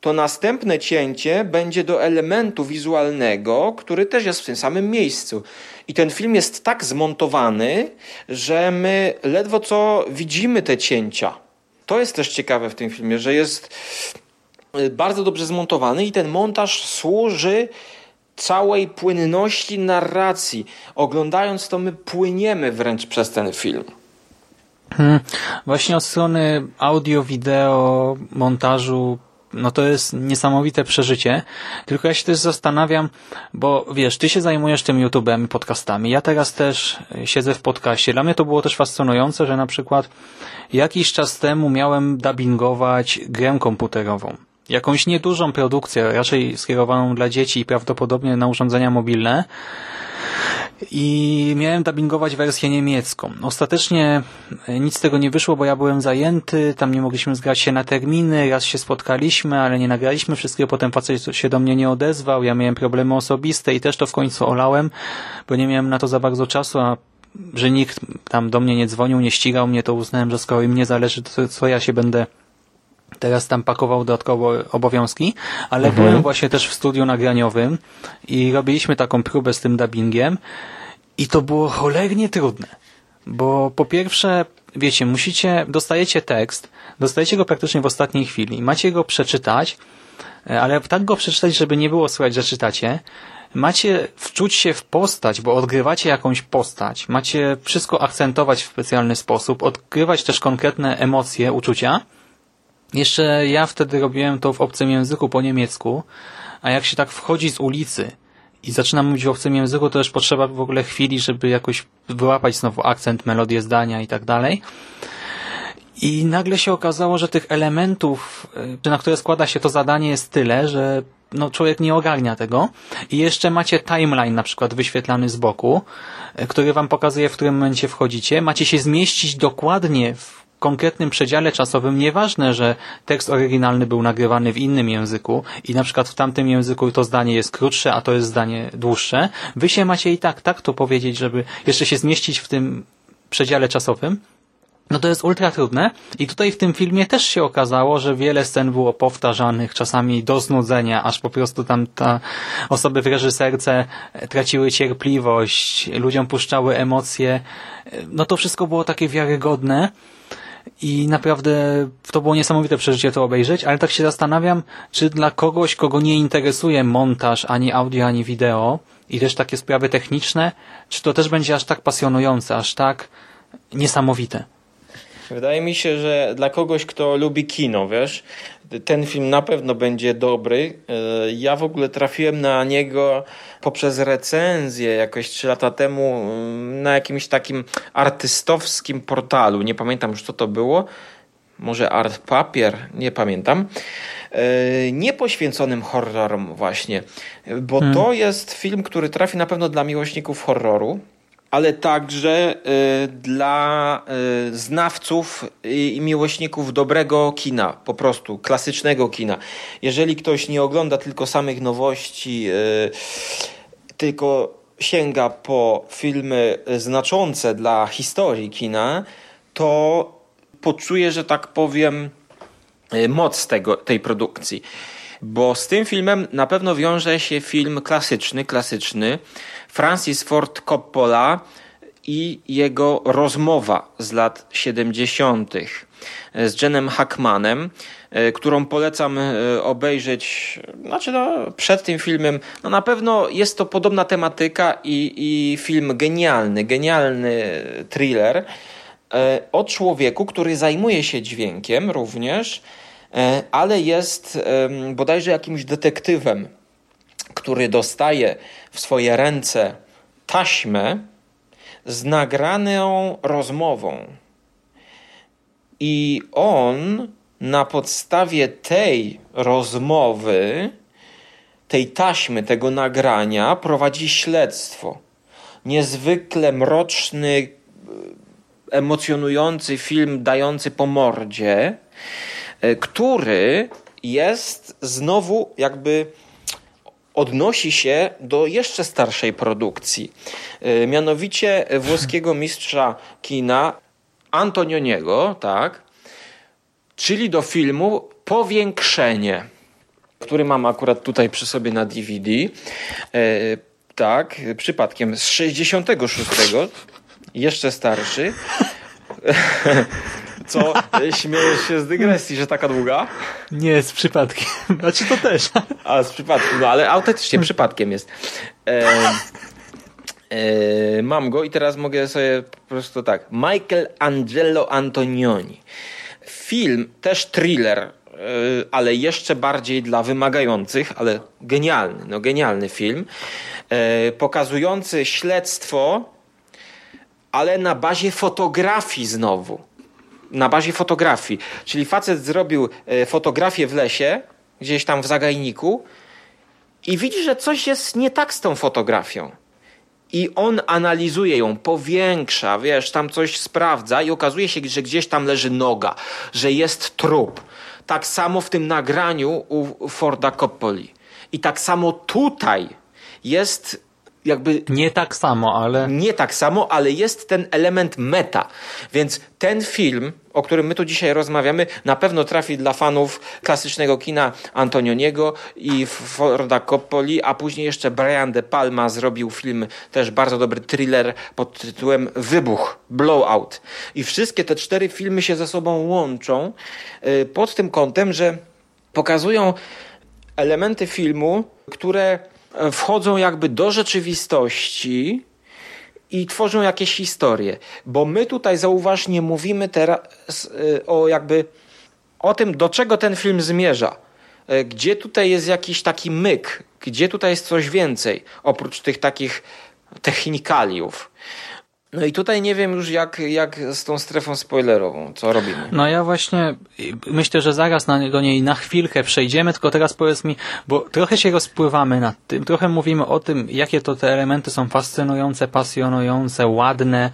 to następne cięcie będzie do elementu wizualnego, który też jest w tym samym miejscu. I ten film jest tak zmontowany, że my ledwo co widzimy te cięcia. To jest też ciekawe w tym filmie, że jest bardzo dobrze zmontowany i ten montaż służy całej płynności narracji. Oglądając to, my płyniemy wręcz przez ten film. Hmm. Właśnie od strony audio, wideo, montażu no to jest niesamowite przeżycie. Tylko ja się też zastanawiam, bo wiesz, ty się zajmujesz tym YouTube'em, podcastami. Ja teraz też siedzę w podcaście. Dla mnie to było też fascynujące, że na przykład jakiś czas temu miałem dubbingować grę komputerową jakąś niedużą produkcję, raczej skierowaną dla dzieci i prawdopodobnie na urządzenia mobilne. I miałem dubbingować wersję niemiecką. Ostatecznie nic z tego nie wyszło, bo ja byłem zajęty, tam nie mogliśmy zgrać się na terminy, raz się spotkaliśmy, ale nie nagraliśmy wszystkiego, potem facet się do mnie nie odezwał, ja miałem problemy osobiste i też to w końcu olałem, bo nie miałem na to za bardzo czasu, a że nikt tam do mnie nie dzwonił, nie ścigał mnie, to uznałem, że skoro im nie zależy, to co ja się będę teraz tam pakował dodatkowo obowiązki, ale mhm. byłem właśnie też w studiu nagraniowym i robiliśmy taką próbę z tym dubbingiem i to było cholernie trudne, bo po pierwsze, wiecie, musicie, dostajecie tekst, dostajecie go praktycznie w ostatniej chwili, macie go przeczytać, ale tak go przeczytać, żeby nie było słychać, że czytacie, macie wczuć się w postać, bo odgrywacie jakąś postać, macie wszystko akcentować w specjalny sposób, odgrywać też konkretne emocje, uczucia, jeszcze ja wtedy robiłem to w obcym języku po niemiecku, a jak się tak wchodzi z ulicy i zaczyna mówić w obcym języku, to też potrzeba w ogóle chwili, żeby jakoś wyłapać znowu akcent, melodię zdania i tak dalej. I nagle się okazało, że tych elementów, y, na które składa się to zadanie jest tyle, że no, człowiek nie ogarnia tego. I jeszcze macie timeline na przykład wyświetlany z boku, y, który wam pokazuje, w którym momencie wchodzicie. Macie się zmieścić dokładnie w konkretnym przedziale czasowym, nieważne, że tekst oryginalny był nagrywany w innym języku i na przykład w tamtym języku to zdanie jest krótsze, a to jest zdanie dłuższe, wy się macie i tak, tak to powiedzieć, żeby jeszcze się zmieścić w tym przedziale czasowym, no to jest ultra trudne i tutaj w tym filmie też się okazało, że wiele scen było powtarzanych, czasami do znudzenia, aż po prostu tam ta osoby w reżyserce traciły cierpliwość, ludziom puszczały emocje. No to wszystko było takie wiarygodne i naprawdę to było niesamowite przeżycie to obejrzeć, ale tak się zastanawiam, czy dla kogoś, kogo nie interesuje montaż, ani audio, ani wideo i też takie sprawy techniczne, czy to też będzie aż tak pasjonujące, aż tak niesamowite. Wydaje mi się, że dla kogoś, kto lubi kino, wiesz, ten film na pewno będzie dobry. E, ja w ogóle trafiłem na niego poprzez recenzję jakoś trzy lata temu mm, na jakimś takim artystowskim portalu. Nie pamiętam już co to było. Może Art Papier, nie pamiętam. E, nie poświęconym horrorom właśnie, bo hmm. to jest film, który trafi na pewno dla miłośników horroru ale także y, dla y, znawców i miłośników dobrego kina, po prostu klasycznego kina. Jeżeli ktoś nie ogląda tylko samych nowości, y, tylko sięga po filmy znaczące dla historii kina, to poczuje, że tak powiem, moc tego, tej produkcji. Bo z tym filmem na pewno wiąże się film klasyczny, klasyczny Francis Ford Coppola i jego rozmowa z lat 70. z Jenem Hackmanem, e, którą polecam e, obejrzeć znaczy no, przed tym filmem. No na pewno jest to podobna tematyka i, i film genialny, genialny thriller e, o człowieku, który zajmuje się dźwiękiem również, ale jest bodajże jakimś detektywem, który dostaje w swoje ręce taśmę z nagraną rozmową. I on na podstawie tej rozmowy, tej taśmy, tego nagrania prowadzi śledztwo. Niezwykle mroczny, emocjonujący film dający po mordzie, e, który jest znowu jakby odnosi się do jeszcze starszej produkcji, e, mianowicie włoskiego mistrza kina Antonioniego, tak, czyli do filmu Powiększenie, który mam akurat tutaj przy sobie na DVD. E, tak, przypadkiem z 66, jeszcze starszy. Co? Śmiejesz się z dygresji, że taka długa? Nie, z przypadkiem. Znaczy to też. A, z przypadkiem, no ale autentycznie przypadkiem jest. E, e, mam go i teraz mogę sobie po prostu tak. Michael Angelo Antonioni. Film, też thriller, e, ale jeszcze bardziej dla wymagających, ale genialny, no genialny film, e, pokazujący śledztwo, ale na bazie fotografii znowu na bazie fotografii. Czyli facet zrobił e, fotografię w lesie, gdzieś tam w zagajniku i widzi, że coś jest nie tak z tą fotografią. I on analizuje ją, powiększa, wiesz, tam coś sprawdza i okazuje się, że gdzieś tam leży noga, że jest trup. Tak samo w tym nagraniu u Forda Coppoli. I tak samo tutaj jest jakby... Nie tak samo, ale... Nie tak samo, ale jest ten element meta. Więc ten film, o którym my tu dzisiaj rozmawiamy, na pewno trafi dla fanów klasycznego kina Antonioniego i Forda Coppoli, a później jeszcze Brian De Palma zrobił film, też bardzo dobry thriller pod tytułem Wybuch, Blowout. I wszystkie te cztery filmy się ze sobą łączą y, pod tym kątem, że pokazują elementy filmu, które wchodzą jakby do rzeczywistości i tworzą jakieś historie. Bo my tutaj, zauważ, nie mówimy teraz y, o jakby o tym, do czego ten film zmierza. Y, gdzie tutaj jest jakiś taki myk, gdzie tutaj jest coś więcej, oprócz tych takich technikaliów. No i tutaj nie wiem już jak, jak z tą strefą spoilerową, co robimy. No ja właśnie myślę, że zaraz na, do niej na chwilkę przejdziemy, tylko teraz powiedz mi, bo trochę się rozpływamy nad tym, trochę mówimy o tym, jakie to te elementy są fascynujące, pasjonujące, ładne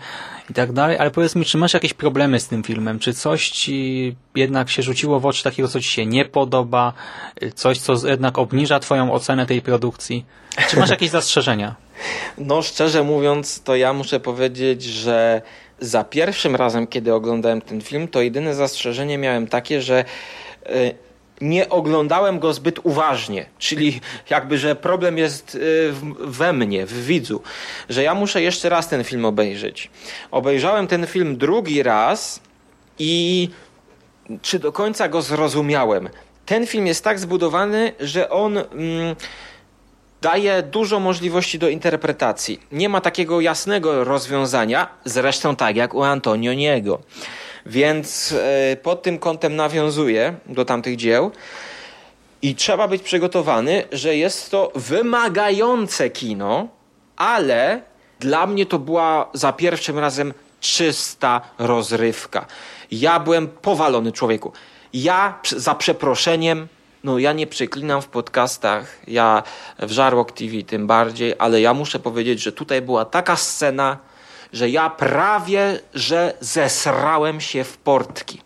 i tak dalej, ale powiedz mi, czy masz jakieś problemy z tym filmem? Czy coś ci jednak się rzuciło w oczy takiego, co ci się nie podoba? Coś, co jednak obniża twoją ocenę tej produkcji? Czy masz jakieś zastrzeżenia? No, szczerze mówiąc, to ja muszę powiedzieć, że za pierwszym razem, kiedy oglądałem ten film, to jedyne zastrzeżenie miałem takie, że e, nie oglądałem go zbyt uważnie, czyli jakby, że problem jest e, we mnie, w widzu, że ja muszę jeszcze raz ten film obejrzeć. Obejrzałem ten film drugi raz i czy do końca go zrozumiałem? Ten film jest tak zbudowany, że on. Mm, daje dużo możliwości do interpretacji. Nie ma takiego jasnego rozwiązania, zresztą tak jak u Antonioniego. Więc e, pod tym kątem nawiązuje do tamtych dzieł. I trzeba być przygotowany, że jest to wymagające kino, ale dla mnie to była za pierwszym razem czysta rozrywka. Ja byłem powalony człowieku. Ja za przeproszeniem no ja nie przeklinam w podcastach, ja w Żarłok TV tym bardziej, ale ja muszę powiedzieć, że tutaj była taka scena, że ja prawie, że zesrałem się w portki.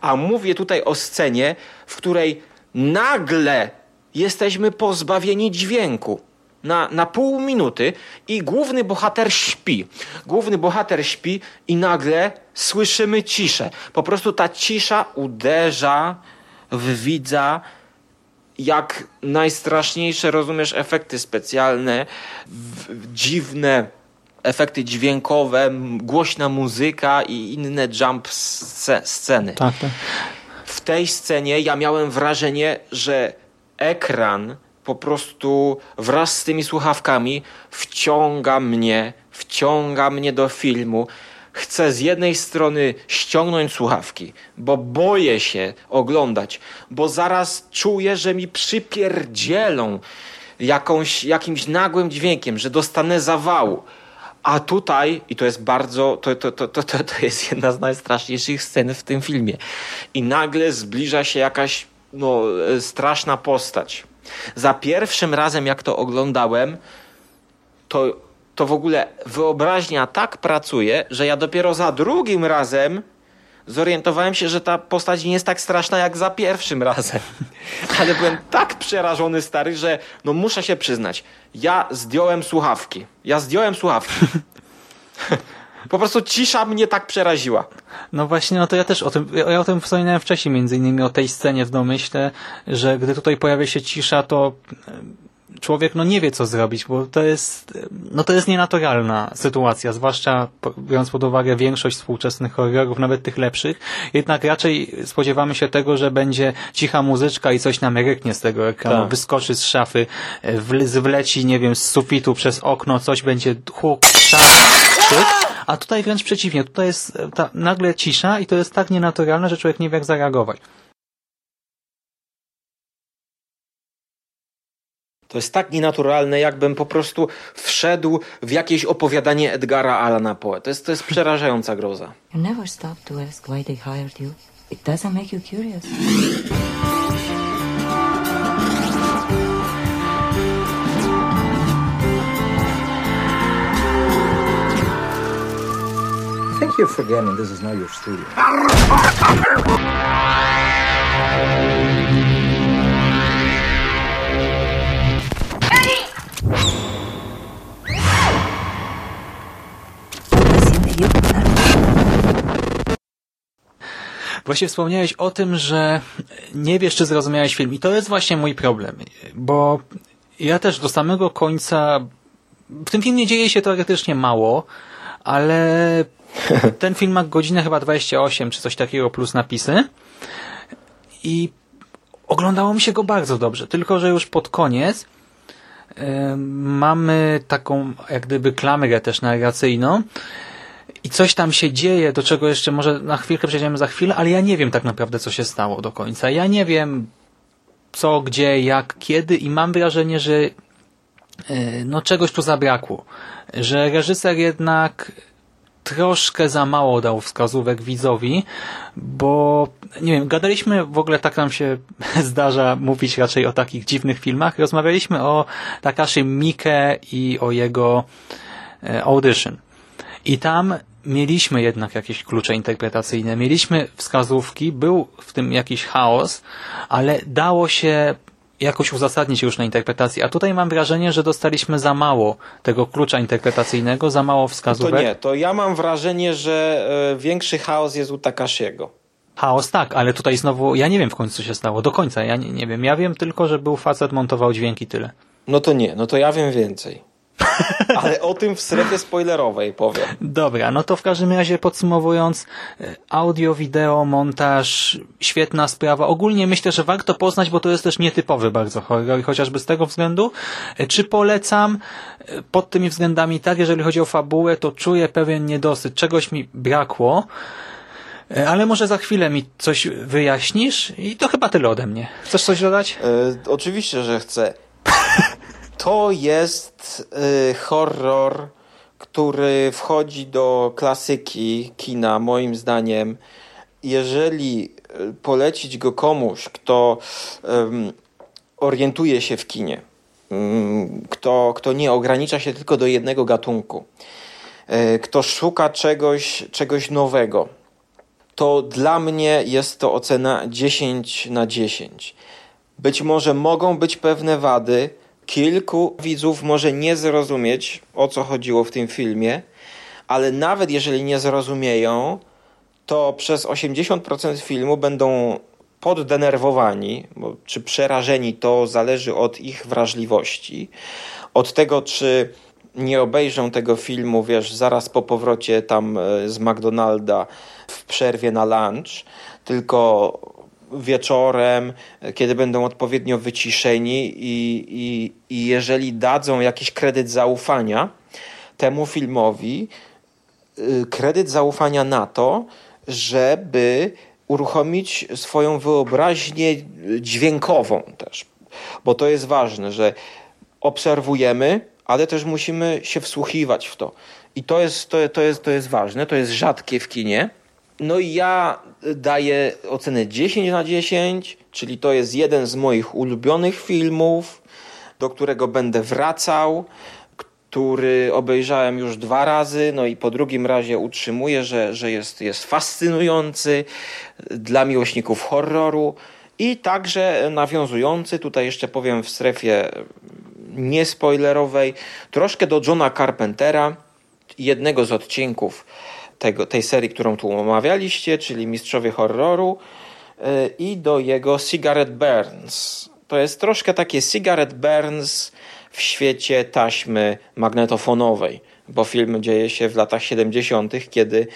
A mówię tutaj o scenie, w której nagle jesteśmy pozbawieni dźwięku. Na, na pół minuty i główny bohater śpi. Główny bohater śpi i nagle słyszymy ciszę. Po prostu ta cisza uderza w widza jak najstraszniejsze, rozumiesz, efekty specjalne, dziwne efekty dźwiękowe, głośna muzyka i inne jump sceny. Tak, tak. W tej scenie ja miałem wrażenie, że ekran po prostu wraz z tymi słuchawkami wciąga mnie, wciąga mnie do filmu. Chcę z jednej strony ściągnąć słuchawki, bo boję się oglądać, bo zaraz czuję, że mi przypierdzielą jakąś, jakimś nagłym dźwiękiem, że dostanę zawału. A tutaj, i to jest bardzo, to, to, to, to, to jest jedna z najstraszniejszych scen w tym filmie. I nagle zbliża się jakaś no, straszna postać. Za pierwszym razem, jak to oglądałem, to, to w ogóle wyobraźnia tak pracuje, że ja dopiero za drugim razem zorientowałem się, że ta postać nie jest tak straszna jak za pierwszym razem. Ale byłem tak przerażony, stary, że no muszę się przyznać. Ja zdjąłem słuchawki. Ja zdjąłem słuchawki. Po prostu cisza mnie tak przeraziła. No właśnie, no to ja też o tym, ja o tym wspominałem wcześniej, między innymi o tej scenie w domyśle, że gdy tutaj pojawia się cisza, to człowiek no nie wie co zrobić, bo to jest, no to jest nienaturalna sytuacja, zwłaszcza biorąc pod uwagę większość współczesnych horrorów, nawet tych lepszych. Jednak raczej spodziewamy się tego, że będzie cicha muzyczka i coś nam ryknie z tego ekranu, tak. wyskoczy z szafy, wleci, nie wiem, z sufitu przez okno, coś będzie huk, szaf, a tutaj wręcz przeciwnie, tutaj jest ta nagle cisza i to jest tak nienaturalne, że człowiek nie wie jak zareagować. To jest tak nienaturalne, jakbym po prostu wszedł w jakieś opowiadanie Edgara Allana Poe. To jest, to jest przerażająca groza. You never stop to ask why they hired you. It doesn't make you curious. I think you're forgetting this is not your studio. Właśnie wspomniałeś o tym, że nie wiesz, czy zrozumiałeś film. I to jest właśnie mój problem, bo ja też do samego końca w tym filmie dzieje się teoretycznie mało, ale ten film ma godzinę chyba 28 czy coś takiego plus napisy i oglądało mi się go bardzo dobrze, tylko że już pod koniec mamy taką jak gdyby klamrę też narracyjną, i coś tam się dzieje, do czego jeszcze może na chwilkę przejdziemy za chwilę, ale ja nie wiem tak naprawdę, co się stało do końca. Ja nie wiem, co, gdzie, jak, kiedy i mam wrażenie, że e, no czegoś tu zabrakło. Że reżyser jednak troszkę za mało dał wskazówek widzowi, bo nie wiem, gadaliśmy w ogóle, tak nam się zdarza mówić raczej o takich dziwnych filmach. Rozmawialiśmy o Takashi Mike i o jego e, Audition. I tam mieliśmy jednak jakieś klucze interpretacyjne, mieliśmy wskazówki, był w tym jakiś chaos, ale dało się jakoś uzasadnić różne interpretacje. A tutaj mam wrażenie, że dostaliśmy za mało tego klucza interpretacyjnego, za mało wskazówek. To nie, to ja mam wrażenie, że e, większy chaos jest u Takashiego. Chaos tak, ale tutaj znowu, ja nie wiem w końcu co się stało, do końca, ja nie, nie wiem. Ja wiem tylko, że był facet, montował dźwięki, tyle. No to nie, no to ja wiem więcej. Ale o tym w strefie spoilerowej powiem. Dobra, no to w każdym razie podsumowując, e, audio, wideo, montaż, świetna sprawa. Ogólnie myślę, że warto poznać, bo to jest też nietypowy bardzo horror, chociażby z tego względu. E, czy polecam? E, pod tymi względami tak, jeżeli chodzi o fabułę, to czuję pewien niedosyt. Czegoś mi brakło. Ale może za chwilę mi coś wyjaśnisz i to chyba tyle ode mnie. Chcesz coś dodać? E, oczywiście, że chcę. To jest y, horror, który wchodzi do klasyki kina, moim zdaniem. Jeżeli y, polecić go komuś, kto orientuje się w kinie, kto, kto nie ogranicza się tylko do jednego gatunku, y, kto szuka czegoś, czegoś nowego, to dla mnie jest to ocena 10 na 10. Być może mogą być pewne wady, kilku widzów może nie zrozumieć, o co chodziło w tym filmie, ale nawet jeżeli nie zrozumieją, to przez 80% filmu będą poddenerwowani, bo czy przerażeni, to zależy od ich wrażliwości, od tego, czy nie obejrzą tego filmu, wiesz, zaraz po powrocie tam e, z McDonalda w przerwie na lunch, tylko wieczorem, kiedy będą odpowiednio wyciszeni i, i, i jeżeli dadzą jakiś kredyt zaufania temu filmowi, y, kredyt zaufania na to, żeby uruchomić swoją wyobraźnię dźwiękową też. Bo to jest ważne, że obserwujemy, ale też musimy się wsłuchiwać w to. I to jest, to, to jest, to jest ważne, to jest rzadkie w kinie. No i ja daję ocenę 10 na 10, czyli to jest jeden z moich ulubionych filmów, do którego będę wracał, który obejrzałem już dwa razy, no i po drugim razie utrzymuję, że, że jest, jest fascynujący dla miłośników horroru i także nawiązujący, tutaj jeszcze powiem w strefie niespoilerowej, troszkę do Johna Carpentera, jednego z odcinków tego, tej serii, którą tu omawialiście, czyli Mistrzowie Horroru y, i do jego Cigarette Burns. To jest troszkę takie Cigarette Burns w świecie taśmy magnetofonowej, bo film dzieje się w latach 70., kiedy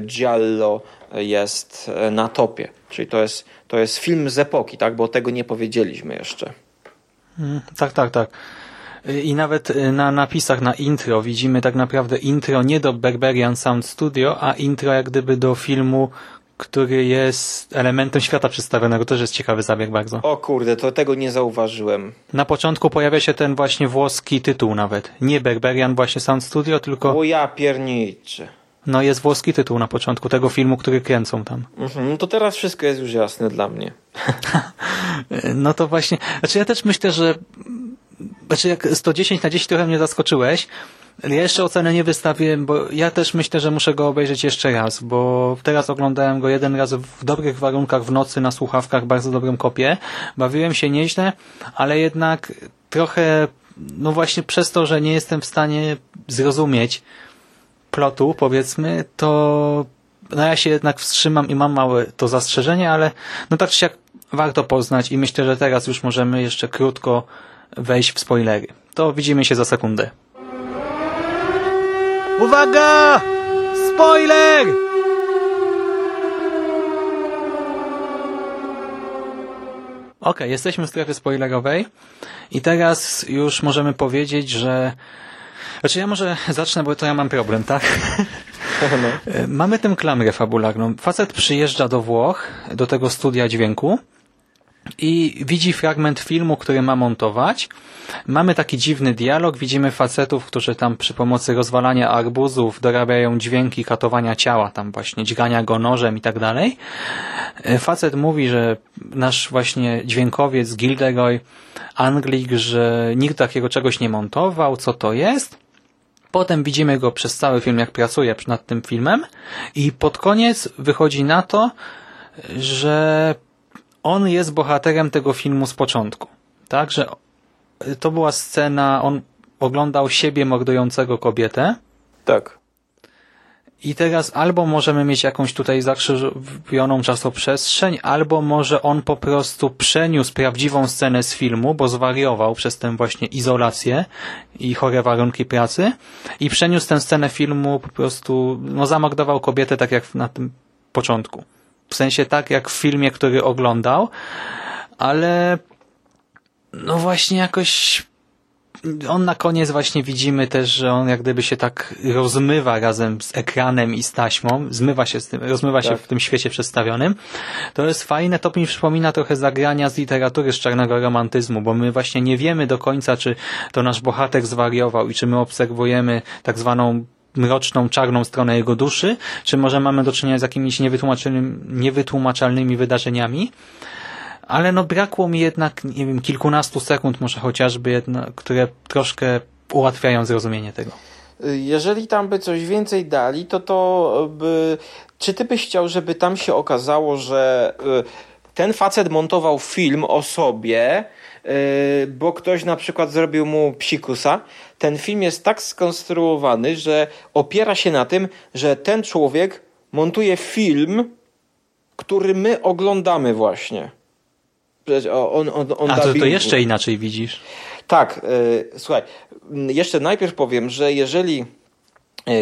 Giallo jest na topie. Czyli to jest, to jest film z epoki, tak? bo tego nie powiedzieliśmy jeszcze. Mm, tak, tak, tak. I nawet y, na napisach na intro widzimy tak naprawdę intro nie do Berberian Sound Studio, a intro jak gdyby do filmu, który jest elementem świata przedstawionego. To też jest ciekawy zabieg bardzo. O kurde, to tego nie zauważyłem. Na początku pojawia się ten właśnie włoski tytuł nawet. Nie Berberian właśnie Sound Studio, tylko... O ja pierniczy. No jest włoski tytuł na początku tego filmu, który kręcą tam. Mhm, no to teraz wszystko jest już jasne dla mnie. no to właśnie, znaczy ja też myślę, że znaczy jak 110 na 10 trochę mnie zaskoczyłeś. Ja jeszcze ocenę nie wystawię, bo ja też myślę, że muszę go obejrzeć jeszcze raz, bo teraz oglądałem go jeden raz w dobrych warunkach w nocy na słuchawkach, bardzo dobrym kopie. Bawiłem się nieźle, ale jednak trochę, no właśnie przez to, że nie jestem w stanie zrozumieć plotu, powiedzmy, to no ja się jednak wstrzymam i mam małe to zastrzeżenie, ale no tak czy jak warto poznać i myślę, że teraz już możemy jeszcze krótko wejść w spoilery. To widzimy się za sekundę. Uwaga! Spoiler! Ok, jesteśmy w strefie spoilerowej i teraz już możemy powiedzieć, że... Znaczy ja może zacznę, bo to ja mam problem, tak? No. Mamy tę klamrę fabularną. Facet przyjeżdża do Włoch, do tego studia dźwięku i widzi fragment filmu, który ma montować. Mamy taki dziwny dialog, widzimy facetów, którzy tam przy pomocy rozwalania arbuzów dorabiają dźwięki katowania ciała, tam właśnie dźgania go nożem i tak dalej. E, facet mówi, że nasz właśnie dźwiękowiec Gilderoy Anglik, że nikt takiego czegoś nie montował, co to jest. Potem widzimy go przez cały film, jak pracuje nad tym filmem i pod koniec wychodzi na to, że on jest bohaterem tego filmu z początku. Tak, że to była scena, on oglądał siebie mordującego kobietę. Tak. I teraz albo możemy mieć jakąś tutaj zakrzywioną czasoprzestrzeń, albo może on po prostu przeniósł prawdziwą scenę z filmu, bo zwariował przez tę właśnie izolację i chore warunki pracy i przeniósł tę scenę filmu po prostu, no zamordował kobietę tak jak na tym początku. W sensie tak jak w filmie, który oglądał, ale no właśnie jakoś on na koniec właśnie widzimy też, że on jak gdyby się tak rozmywa razem z ekranem i z taśmą, zmywa się z tym, rozmywa tak. się w tym świecie przedstawionym. To jest fajne, to mi przypomina trochę zagrania z literatury z czarnego romantyzmu, bo my właśnie nie wiemy do końca, czy to nasz bohater zwariował i czy my obserwujemy tak zwaną mroczną, czarną stronę jego duszy, czy może mamy do czynienia z jakimiś niewytłumaczalnymi, wydarzeniami. Ale no brakło mi jednak, nie wiem, kilkunastu sekund może chociażby, które troszkę ułatwiają zrozumienie tego. Jeżeli tam by coś więcej dali, to to by... Czy ty byś chciał, żeby tam się okazało, że y, ten facet montował film o sobie, bo ktoś na przykład zrobił mu psikusa, ten film jest tak skonstruowany, że opiera się na tym, że ten człowiek montuje film który my oglądamy właśnie. On, on, on A to, to jeszcze inaczej widzisz. Tak, yy, słuchaj, jeszcze najpierw powiem, że jeżeli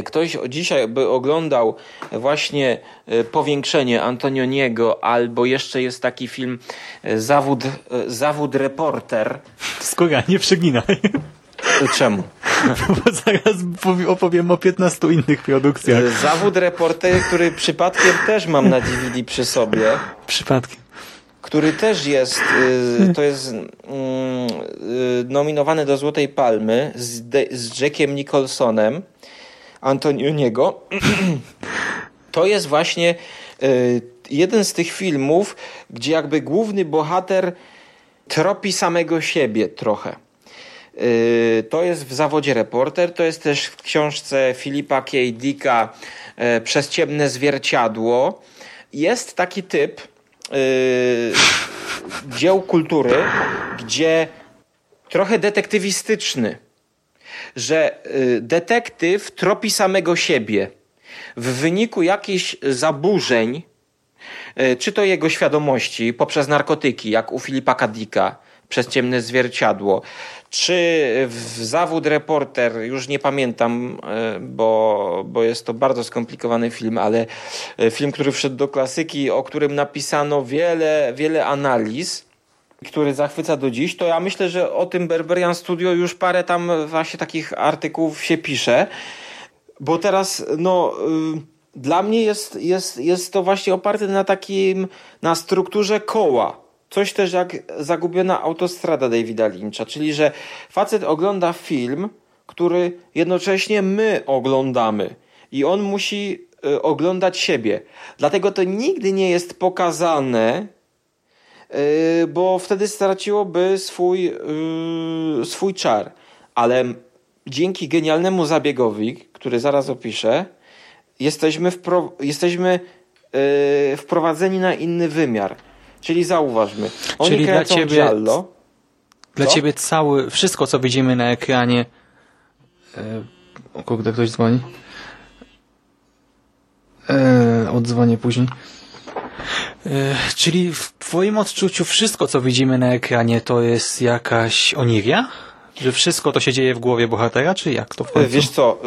ktoś dzisiaj by oglądał właśnie e, powiększenie Antonioniego, albo jeszcze jest taki film e, Zawód, zawód reporter. Skóra, nie przeginaj. Czemu? Bo zaraz opowiem o 15 innych produkcjach. Zawód reporter, który przypadkiem też mam na DVD przy sobie. Przypadkiem. Który też jest, to jest mm, nominowany do Złotej Palmy z, z Jackiem Nicholsonem. Antonioniego, to jest właśnie e, jeden z tych filmów, gdzie jakby główny bohater tropi samego siebie trochę. E, to jest w zawodzie reporter, to jest też w książce Filipa K. Dicka e, Przez ciemne zwierciadło. Jest taki typ dzieł kultury, gdzie trochę detektywistyczny że y, detektyw tropi samego siebie w wyniku jakichś zaburzeń, y, czy to jego świadomości poprzez narkotyki, jak u Filipa Kadika, przez ciemne zwierciadło, czy w zawód reporter, już nie pamiętam, y, bo, bo jest to bardzo skomplikowany film, ale film, który wszedł do klasyki, o którym napisano wiele, wiele analiz który zachwyca do dziś, to ja myślę, że o tym Berberian Studio już parę tam właśnie takich artykułów się pisze, bo teraz no y, dla mnie jest, jest, jest to właśnie oparte na takim, na strukturze koła. Coś też jak zagubiona autostrada Davida Lyncha, czyli że facet ogląda film, który jednocześnie my oglądamy i on musi y, oglądać siebie. Dlatego to nigdy nie jest pokazane bo wtedy straciłoby swój, yy, swój czar. Ale dzięki genialnemu zabiegowi, który zaraz opiszę, jesteśmy, wpro jesteśmy yy, wprowadzeni na inny wymiar. Czyli zauważmy, oni Czyli dla ciebie, giallo. Dla co? ciebie cały, wszystko co widzimy na ekranie o kurde, ktoś dzwoni. Eee, odzwonię później. E, czyli w twoim odczuciu wszystko, co widzimy na ekranie, to jest jakaś oniwia? Że wszystko to się dzieje w głowie bohatera, czy jak to w końcu? Wiesz co,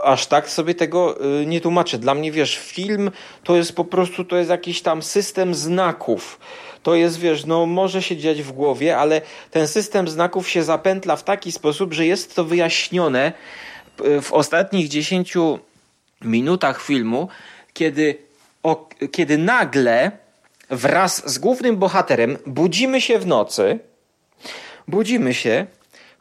y, aż tak sobie tego nie tłumaczę. Dla mnie, wiesz, film to jest po prostu, to jest jakiś tam system znaków. To jest, wiesz, no może się dziać w głowie, ale ten system znaków się zapętla w taki sposób, że jest to wyjaśnione w ostatnich 10 minutach filmu, kiedy o, kiedy nagle wraz z głównym bohaterem budzimy się w nocy, budzimy się,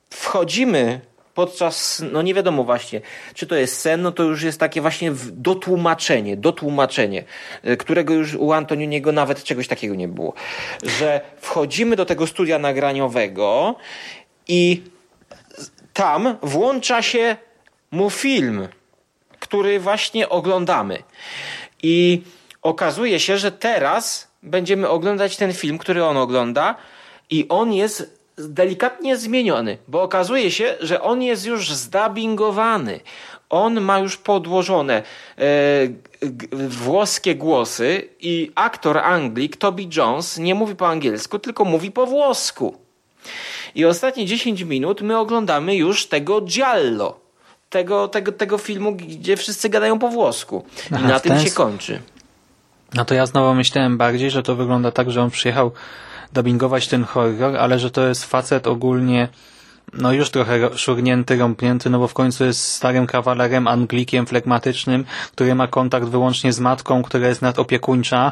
wchodzimy podczas, no nie wiadomo właśnie, czy to jest sen, no to już jest takie właśnie dotłumaczenie, dotłumaczenie, y, którego już u Antonioniego nawet czegoś takiego nie było, że wchodzimy do tego studia nagraniowego i tam włącza się mu film, który właśnie oglądamy. I okazuje się, że teraz będziemy oglądać ten film, który on ogląda, i on jest delikatnie zmieniony, bo okazuje się, że on jest już zdubbingowany. On ma już podłożone e, włoskie głosy i aktor Anglik, Toby Jones, nie mówi po angielsku, tylko mówi po włosku. I ostatnie 10 minut my oglądamy już tego Giallo tego, tego, tego filmu, gdzie wszyscy gadają po włosku. I Aha, na tym się kończy. No to ja znowu myślałem bardziej, że to wygląda tak, że on przyjechał dubbingować ten horror, ale że to jest facet ogólnie no już trochę szurnięty, rąbnięty, no bo w końcu jest starym kawalerem, anglikiem, flegmatycznym, który ma kontakt wyłącznie z matką, która jest nadopiekuńcza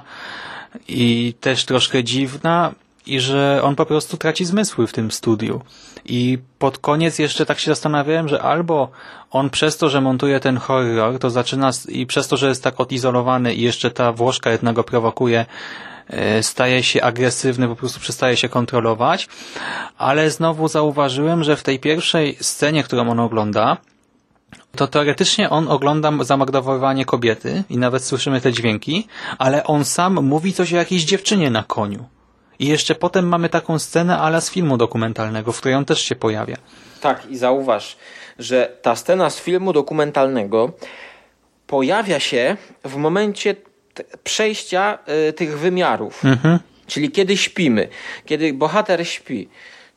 i też troszkę dziwna i że on po prostu traci zmysły w tym studiu. I pod koniec jeszcze tak się zastanawiałem, że albo on przez to, że montuje ten horror, to zaczyna i przez to, że jest tak odizolowany i jeszcze ta Włoszka jednego prowokuje, e, staje się agresywny, po prostu przestaje się kontrolować, ale znowu zauważyłem, że w tej pierwszej scenie, którą on ogląda, to teoretycznie on ogląda zamordowanie kobiety i nawet słyszymy te dźwięki, ale on sam mówi coś o jakiejś dziewczynie na koniu. I jeszcze potem mamy taką scenę ale z filmu dokumentalnego, w której on też się pojawia. Tak, i zauważ, że ta scena z filmu dokumentalnego pojawia się w momencie przejścia y, tych wymiarów. Mhm. Czyli kiedy śpimy, kiedy bohater śpi,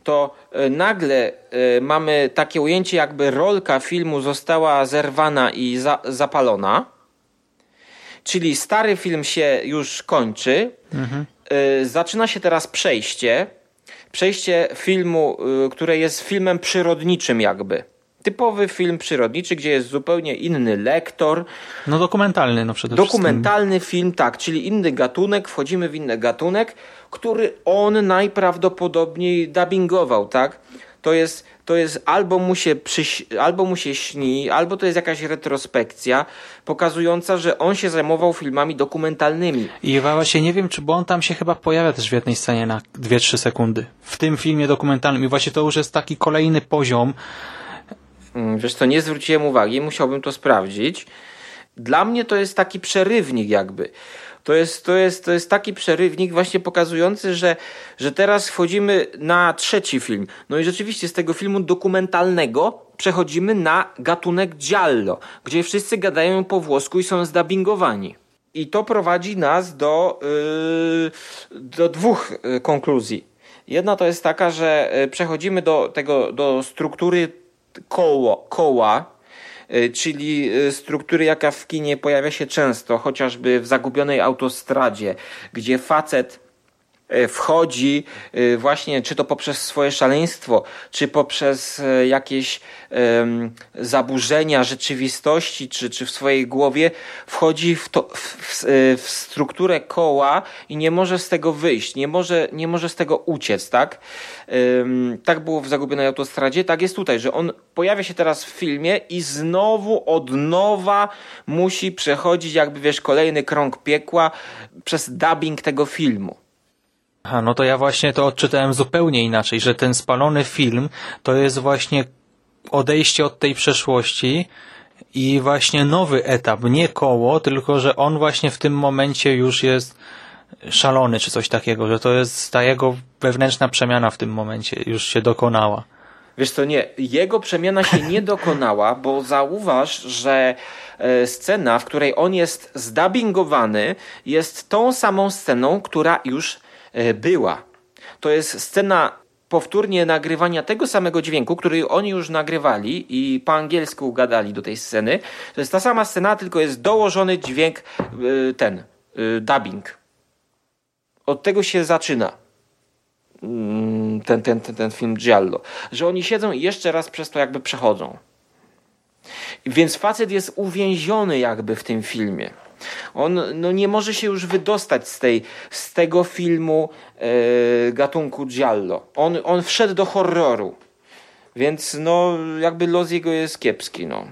to y, nagle y, mamy takie ujęcie, jakby rolka filmu została zerwana i za, zapalona. Czyli stary film się już kończy. Mhm. Zaczyna się teraz przejście. Przejście filmu, które jest filmem przyrodniczym, jakby typowy film przyrodniczy, gdzie jest zupełnie inny lektor. No dokumentalny no przede Dokumentalny wszystkim. film, tak, czyli inny gatunek, wchodzimy w inny gatunek, który on najprawdopodobniej dubbingował, tak? To jest, to jest albo mu, się przyś, albo mu się śni, albo to jest jakaś retrospekcja pokazująca, że on się zajmował filmami dokumentalnymi. I właśnie nie wiem, czy bo on tam się chyba pojawia też w jednej scenie na 2-3 sekundy. W tym filmie dokumentalnym. I właśnie to już jest taki kolejny poziom, Mm, wiesz co, nie zwróciłem uwagi, musiałbym to sprawdzić. Dla mnie to jest taki przerywnik jakby. To jest, to jest, to jest taki przerywnik właśnie pokazujący, że, że teraz wchodzimy na trzeci film. No i rzeczywiście z tego filmu dokumentalnego przechodzimy na gatunek giallo, gdzie wszyscy gadają po włosku i są zdubbingowani. I to prowadzi nas do, yy, do dwóch yy, konkluzji. Jedna to jest taka, że yy, przechodzimy do tego, do struktury koło, koła, czyli y, struktury, jaka w kinie pojawia się często, chociażby w Zagubionej Autostradzie, gdzie facet E, wchodzi e, właśnie, czy to poprzez swoje szaleństwo, czy poprzez e, jakieś zaburzenia rzeczywistości, czy, czy w swojej głowie, wchodzi w, to, w, w, strukturę koła i nie może z tego wyjść, nie może, nie może z tego uciec, tak? Tak było w Zagubionej Autostradzie, tak jest tutaj, że on pojawia się teraz w filmie i znowu od nowa musi przechodzić jakby, wiesz, kolejny krąg piekła przez dubbing tego filmu. Aha, no to ja właśnie to odczytałem zupełnie inaczej, że ten spalony film to jest właśnie odejście od tej przeszłości i właśnie nowy etap, nie koło, tylko że on właśnie w tym momencie już jest szalony czy coś takiego, że to jest ta jego wewnętrzna przemiana w tym momencie już się dokonała. Wiesz co, nie, jego przemiana się nie dokonała, bo zauważ, że e, scena, w której on jest zdubbingowany, jest tą samą sceną, która już była. To jest scena powtórnie nagrywania tego samego dźwięku, który oni już nagrywali i po angielsku gadali do tej sceny. To jest ta sama scena, tylko jest dołożony dźwięk e, ten, e, dubbing. Od tego się zaczyna mm, ten, ten, ten, ten film Giallo. Że oni siedzą i jeszcze raz przez to jakby przechodzą. Więc facet jest uwięziony jakby w tym filmie. On no, nie może się już wydostać z, tej, z tego filmu e, gatunku giallo. On, on wszedł do horroru. Więc no, jakby los jego jest kiepski. No.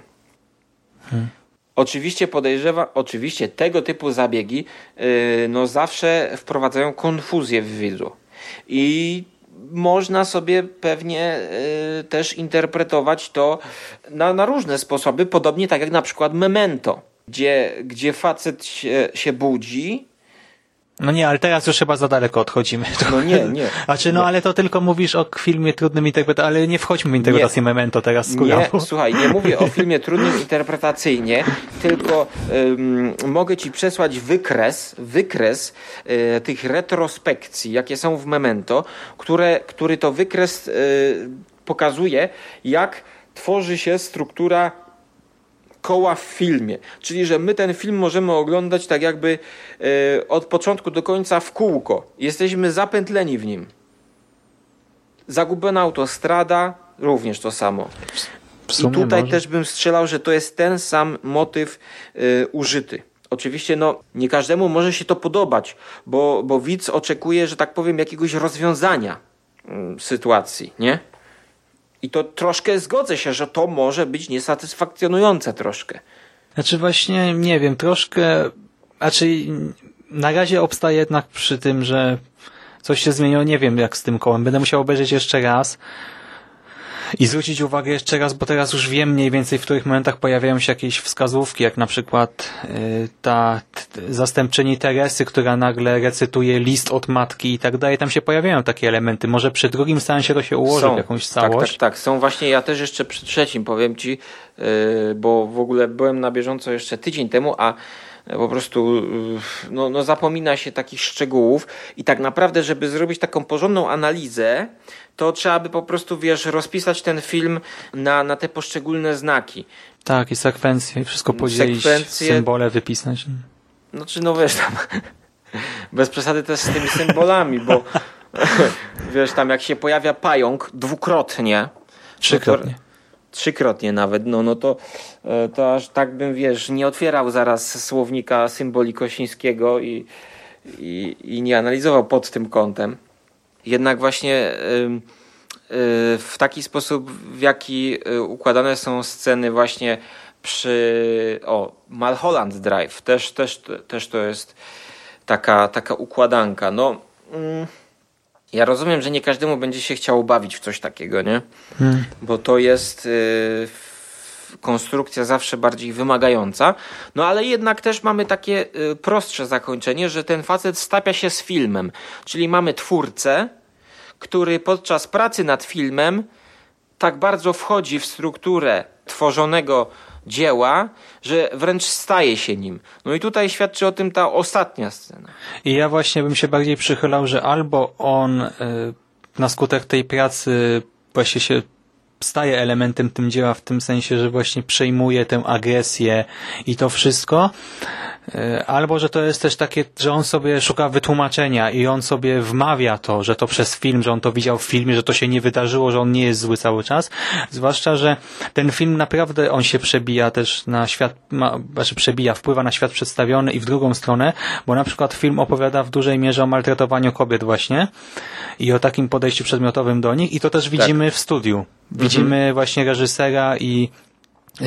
Hmm. Oczywiście podejrzewa, oczywiście tego typu zabiegi yy, no zawsze wprowadzają konfuzję w widzu. I można sobie pewnie y, też interpretować to na, na, różne sposoby, podobnie tak jak na przykład Memento gdzie, gdzie facet się, się budzi. No nie, ale teraz już chyba za daleko odchodzimy. No nie, nie. Znaczy, no nie. ale to tylko mówisz o filmie trudnym interpretacyjnie, ale nie wchodźmy w interpretację nie. Memento teraz z Nie, słuchaj, nie mówię o filmie trudnym interpretacyjnie, tylko um, mogę ci przesłać wykres, wykres y, tych retrospekcji, jakie są w Memento, które, który to wykres y, pokazuje, jak tworzy się struktura koła w filmie. Czyli, że my ten film możemy oglądać tak jakby e, od początku do końca w kółko. Jesteśmy zapętleni w nim. Zagubiona autostrada, również to samo. I tutaj może. też bym strzelał, że to jest ten sam motyw e, użyty. Oczywiście no, nie każdemu może się to podobać, bo, bo widz oczekuje, że tak powiem, jakiegoś rozwiązania y, sytuacji, nie? I to troszkę zgodzę się, że to może być niesatysfakcjonujące troszkę. Znaczy właśnie, nie wiem, troszkę, znaczy na razie obstaję jednak przy tym, że coś się zmieniło, nie wiem jak z tym kołem. Będę musiał obejrzeć jeszcze raz, i zwrócić uwagę jeszcze raz, bo teraz już wiem mniej więcej, w których momentach pojawiają się jakieś wskazówki, jak na przykład y, ta zastępczyni Teresy, która nagle recytuje list od matki i tak dalej. Tam się pojawiają takie elementy. Może przy drugim się to się ułoży są. w jakąś całość. Tak, tak, tak. Są właśnie, ja też jeszcze przy trzecim powiem Ci, y, bo w ogóle byłem na bieżąco jeszcze tydzień temu, a po prostu no, no zapomina się takich szczegółów i tak naprawdę, żeby zrobić taką porządną analizę, to trzeba by po prostu, wiesz, rozpisać ten film na, na te poszczególne znaki. Tak, i sekwencje, i wszystko podzielić, sekwencje... symbole wypisać. Znaczy, no wiesz, tam bez przesady też z tymi symbolami, bo wiesz, tam jak się pojawia pająk dwukrotnie. Trzykrotnie. Trzykrotnie nawet, no, no to, e, to aż tak bym, wiesz, nie otwierał zaraz słownika symboli Kosińskiego i, i, i nie analizował pod tym kątem. Jednak właśnie w taki sposób, w jaki y, układane są sceny właśnie przy o, Malholland Drive, też, też, też to jest taka, taka układanka. No, mm, ja rozumiem, że nie każdemu będzie się chciało bawić w coś takiego, nie? Hmm. Bo to jest y, konstrukcja zawsze bardziej wymagająca. No ale jednak też mamy takie y, prostsze zakończenie, że ten facet stapia się z filmem. Czyli mamy twórcę, który podczas pracy nad filmem tak bardzo wchodzi w strukturę tworzonego dzieła, że wręcz staje się nim. No i tutaj świadczy o tym ta ostatnia scena. I ja właśnie bym się bardziej przychylał, że albo on y, na skutek tej pracy właśnie się staje elementem tym dzieła w tym sensie, że właśnie przejmuje tę agresję i to wszystko, E, albo, że to jest też takie, że on sobie szuka wytłumaczenia i on sobie wmawia to, że to przez film, że on to widział w filmie, że to się nie wydarzyło, że on nie jest zły cały czas. Zwłaszcza, że ten film naprawdę on się przebija też na świat, ma, znaczy przebija, wpływa na świat przedstawiony i w drugą stronę, bo na przykład film opowiada w dużej mierze o maltretowaniu kobiet właśnie i o takim podejściu przedmiotowym do nich i to też widzimy tak. w studiu. Widzimy mhm. właśnie reżysera i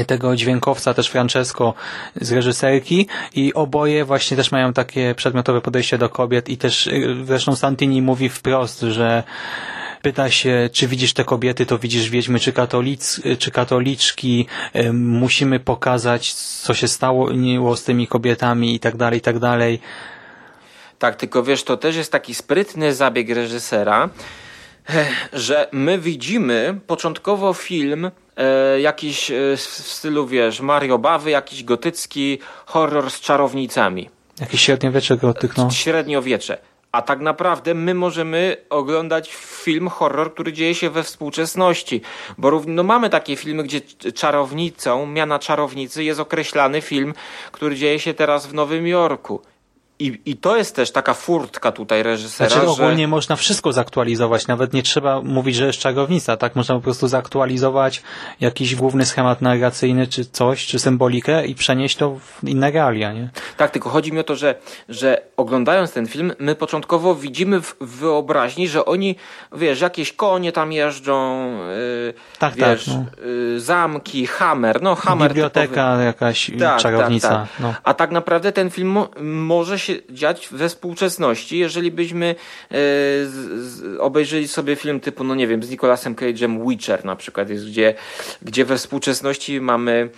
tego dźwiękowca, też Francesco z reżyserki i oboje właśnie też mają takie przedmiotowe podejście do kobiet i też y, zresztą Santini mówi wprost, że pyta się, czy widzisz te kobiety, to widzisz wiedźmy czy, katolic, czy katoliczki, musimy pokazać, co się stało z tymi kobietami i tak dalej, i tak dalej. Tak, tylko wiesz, to też jest taki sprytny zabieg reżysera, że my widzimy początkowo film e, jakiś e, w stylu, wiesz, Mario Bawy, jakiś gotycki horror z czarownicami. Jakiś średniowiecze gotyk, no. Średniowiecze. A tak naprawdę my możemy oglądać film horror, który dzieje się we współczesności. Bo równo, no mamy takie filmy, gdzie czarownicą, miana czarownicy jest określany film, który dzieje się teraz w Nowym Jorku. I, I to jest też taka furtka tutaj reżysera. Znaczy ogólnie że... można wszystko zaktualizować, nawet nie trzeba mówić, że jest czarownica, tak? Można po prostu zaktualizować jakiś główny schemat narracyjny, czy coś, czy symbolikę i przenieść to w inne realia, nie? Tak, tylko chodzi mi o to, że, że oglądając ten film, my początkowo widzimy w wyobraźni, że oni, wiesz, jakieś konie tam jeżdżą, yy, tak, wiesz, tak, no. yy, zamki, hammer, no hammer Biblioteka typowy. jakaś, tak, czarownica. Tak, tak. No. A tak naprawdę ten film może się się dziać we współczesności, jeżeli byśmy e, obejrzeli sobie film typu, no nie wiem, z Nicolasem Cage'em Witcher na przykład, jest, gdzie, gdzie we współczesności mamy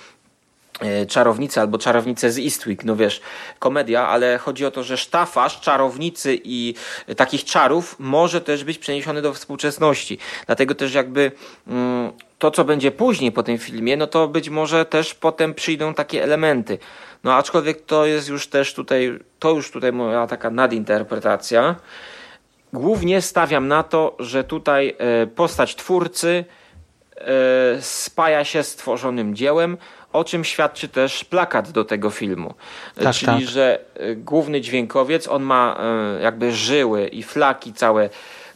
e, czarownicę albo czarownicę z Eastwick, no wiesz, komedia, ale chodzi o to, że sztafaż czarownicy i takich czarów może też być przeniesiony do współczesności. Dlatego też jakby mm, to, co będzie później po tym filmie, no to być może też potem przyjdą takie elementy. No aczkolwiek to jest już też tutaj, to już tutaj moja taka nadinterpretacja. Głównie stawiam na to, że tutaj e, postać twórcy e, spaja się z tworzonym dziełem, o czym świadczy też plakat do tego filmu. Tak, Czyli, tak. że e, główny dźwiękowiec, on ma jakby żyły i flaki całe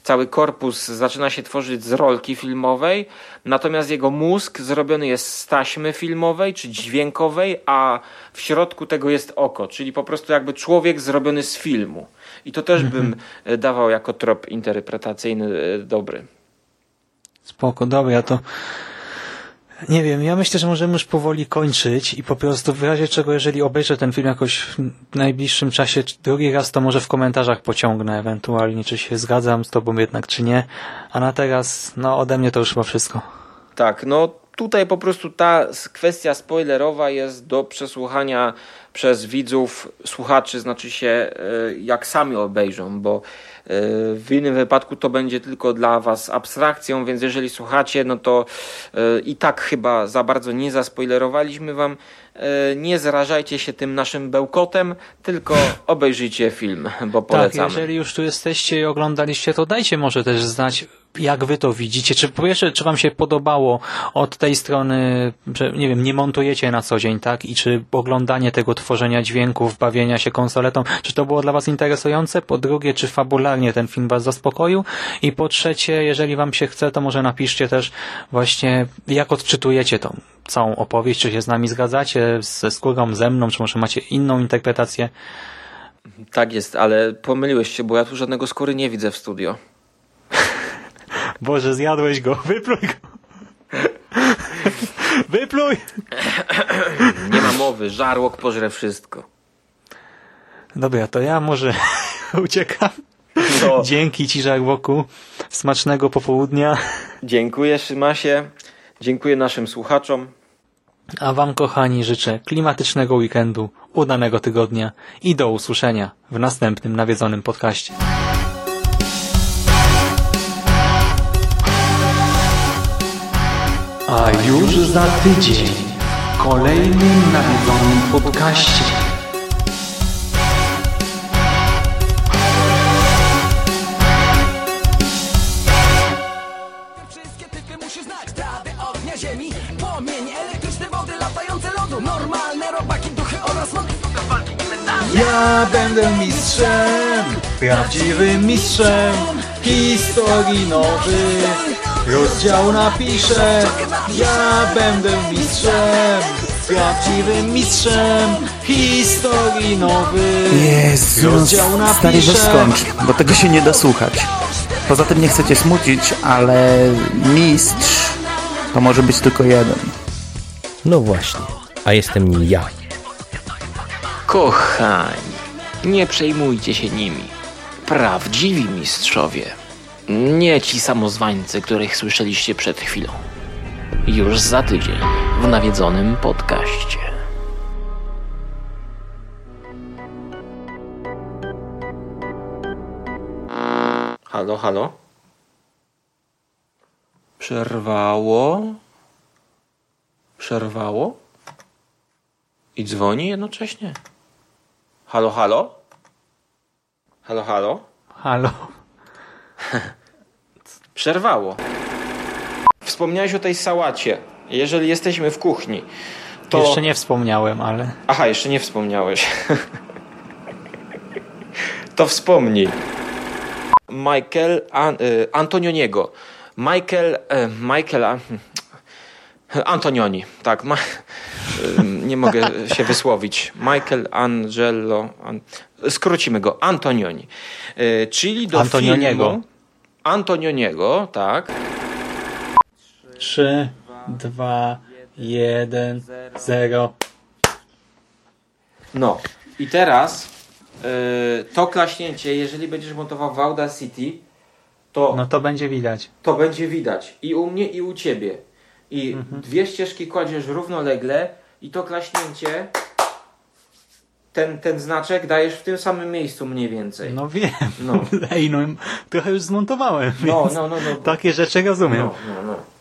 cały korpus zaczyna się tworzyć z rolki filmowej, natomiast jego mózg zrobiony jest z taśmy filmowej czy dźwiękowej, a w środku tego jest oko, czyli po prostu jakby człowiek zrobiony z filmu. I to też bym mhm. dawał jako trop interpretacyjny e, dobry. Spoko, dobra, ja to nie wiem, ja myślę, że możemy już powoli kończyć i po prostu w razie czego, jeżeli obejrzę ten film jakoś w najbliższym czasie drugi raz, to może w komentarzach pociągnę ewentualnie, czy się zgadzam z tobą jednak, czy nie. A na teraz, no ode mnie to już chyba wszystko. Tak, no tutaj po prostu ta kwestia spoilerowa jest do przesłuchania przez widzów, słuchaczy, znaczy się e, jak sami obejrzą, bo w innym wypadku to będzie tylko dla Was abstrakcją, więc jeżeli słuchacie, no to i tak chyba za bardzo nie zaspoilerowaliśmy Wam. Nie zarażajcie się tym naszym bełkotem, tylko obejrzyjcie film, bo polecamy. Tak, jeżeli już tu jesteście i oglądaliście, to dajcie może też znać jak wy to widzicie? Czy po pierwsze, czy wam się podobało od tej strony, że nie wiem, nie montujecie na co dzień, tak? I czy oglądanie tego tworzenia dźwięków, bawienia się konsoletą, czy to było dla was interesujące? Po drugie, czy fabularnie ten film was zaspokoił? I po trzecie, jeżeli wam się chce, to może napiszcie też właśnie, jak odczytujecie tą całą opowieść, czy się z nami zgadzacie, ze skórą, ze mną, czy może macie inną interpretację? Tak jest, ale pomyliłeś się, bo ja tu żadnego skóry nie widzę w studio. Boże, zjadłeś go, wypluj go. Wypluj! Nie ma mowy, żarłok pożre wszystko. Dobra, to ja może uciekam. No. Dzięki ci, żarłoku. Smacznego popołudnia. Dziękuję, Szymasie. Dziękuję naszym słuchaczom. A wam, kochani, życzę klimatycznego weekendu, udanego tygodnia i do usłyszenia w następnym nawiedzonym podcaście. A już za tydzień w kolejnym nawiedzonym podcaście. Wszystkie typy musisz znać. Ognia, ziemi, płomień, elektryczne wody, latające lodu, normalne robaki, duchy oraz. Ja będę mistrzem, prawdziwym mistrzem historii nowych. Rozdział napiszę, ja będę mistrzem, prawdziwym mistrzem historii nowych. Jezus, Rozdział napiszę. stary, weź skończ, bo tego się nie da słuchać. Poza tym nie chcecie smucić, ale mistrz to może być tylko jeden. No właśnie, a jestem nim ja. Kochani, nie przejmujcie się nimi. Prawdziwi mistrzowie nie ci samozwańcy, których słyszeliście przed chwilą. Już za tydzień w nawiedzonym podcaście. Halo, halo? Przerwało? Przerwało? I dzwoni jednocześnie? Halo, halo? Halo, halo? Halo. Przerwało. Wspomniałeś o tej sałacie. Jeżeli jesteśmy w kuchni, to... Jeszcze nie wspomniałem, ale... Aha, jeszcze nie wspomniałeś. to wspomnij. Michael An y, Antonioniego. Michael... Y, Michael... Antonioni, tak. Ma, y, nie mogę się wysłowić. Michael Angelo. An, skrócimy go. Antonioni. Czyli do Antonioniego. filmu... Antonioniego, tak. 3, 2, 1, 0. No i teraz yy, to klaśnięcie, jeżeli będziesz montował w Audacity, to, no to będzie widać. To będzie widać i u mnie i u ciebie. I mhm. dwie ścieżki kładziesz równolegle i to klaśnięcie ten, ten znaczek dajesz w tym samym miejscu mniej więcej. No wiem. No. Ej, no trochę już zmontowałem. No, no, no, no. Takie rzeczy rozumiem. No, no, no.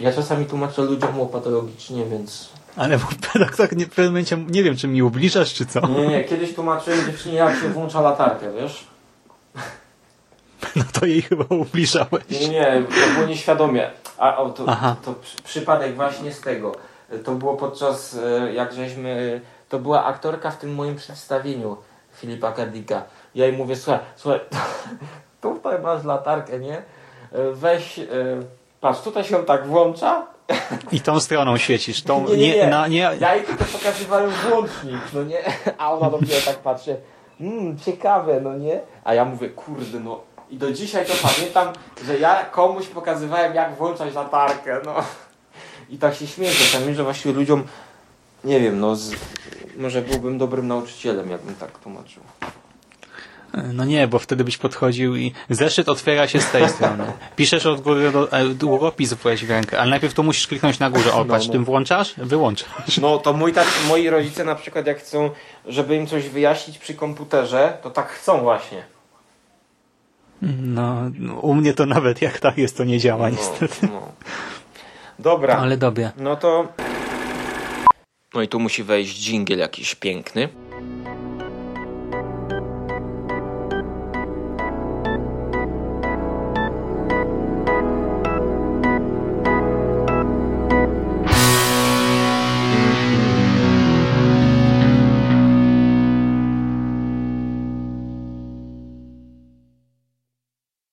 Ja czasami tłumaczę ludziom łopatologicznie, więc... Ale tak, tak nie, w pewnym momencie nie wiem, czy mi ubliżasz, czy co? Nie, nie. Kiedyś tłumaczyłem dziewczynie, jak się włącza latarkę, wiesz? No to jej chyba ubliżałeś. Nie, nie, to było nieświadomie. A o, to, to, to, przypadek właśnie z tego. To było podczas, e, jak żeśmy to była aktorka w tym moim przedstawieniu Filipa Kardika. Ja jej mówię, słuchaj, słuchaj, tutaj masz latarkę, nie? Weź, e, patrz, tutaj się tak włącza. I tą stroną świecisz. Tą, nie, nie, nie. Na, nie. Ja jej tylko pokazywałem włącznik, no nie? A ona do mnie tak patrzy, mmm, ciekawe, no nie? A ja mówię, kurde, no. I do dzisiaj to pamiętam, że ja komuś pokazywałem, jak włączać latarkę, no. I tak się śmieję czasami, że właśnie ludziom nie wiem, no z, może byłbym dobrym nauczycielem, jakbym tak tłumaczył. No nie, bo wtedy byś podchodził i zeszyt otwiera się z tej strony. Piszesz od góry do, długopis weź w rękę, ale najpierw tu musisz kliknąć na górze. O, patrz, no, no. tym włączasz? Wyłączasz. No to mój, tak, moi rodzice na przykład jak chcą, żeby im coś wyjaśnić przy komputerze, to tak chcą właśnie. No, no, u mnie to nawet jak tak jest, to nie działa niestety. No. Dobra, Ale dobie. no to No i tu musi wejść dżingiel jakiś piękny.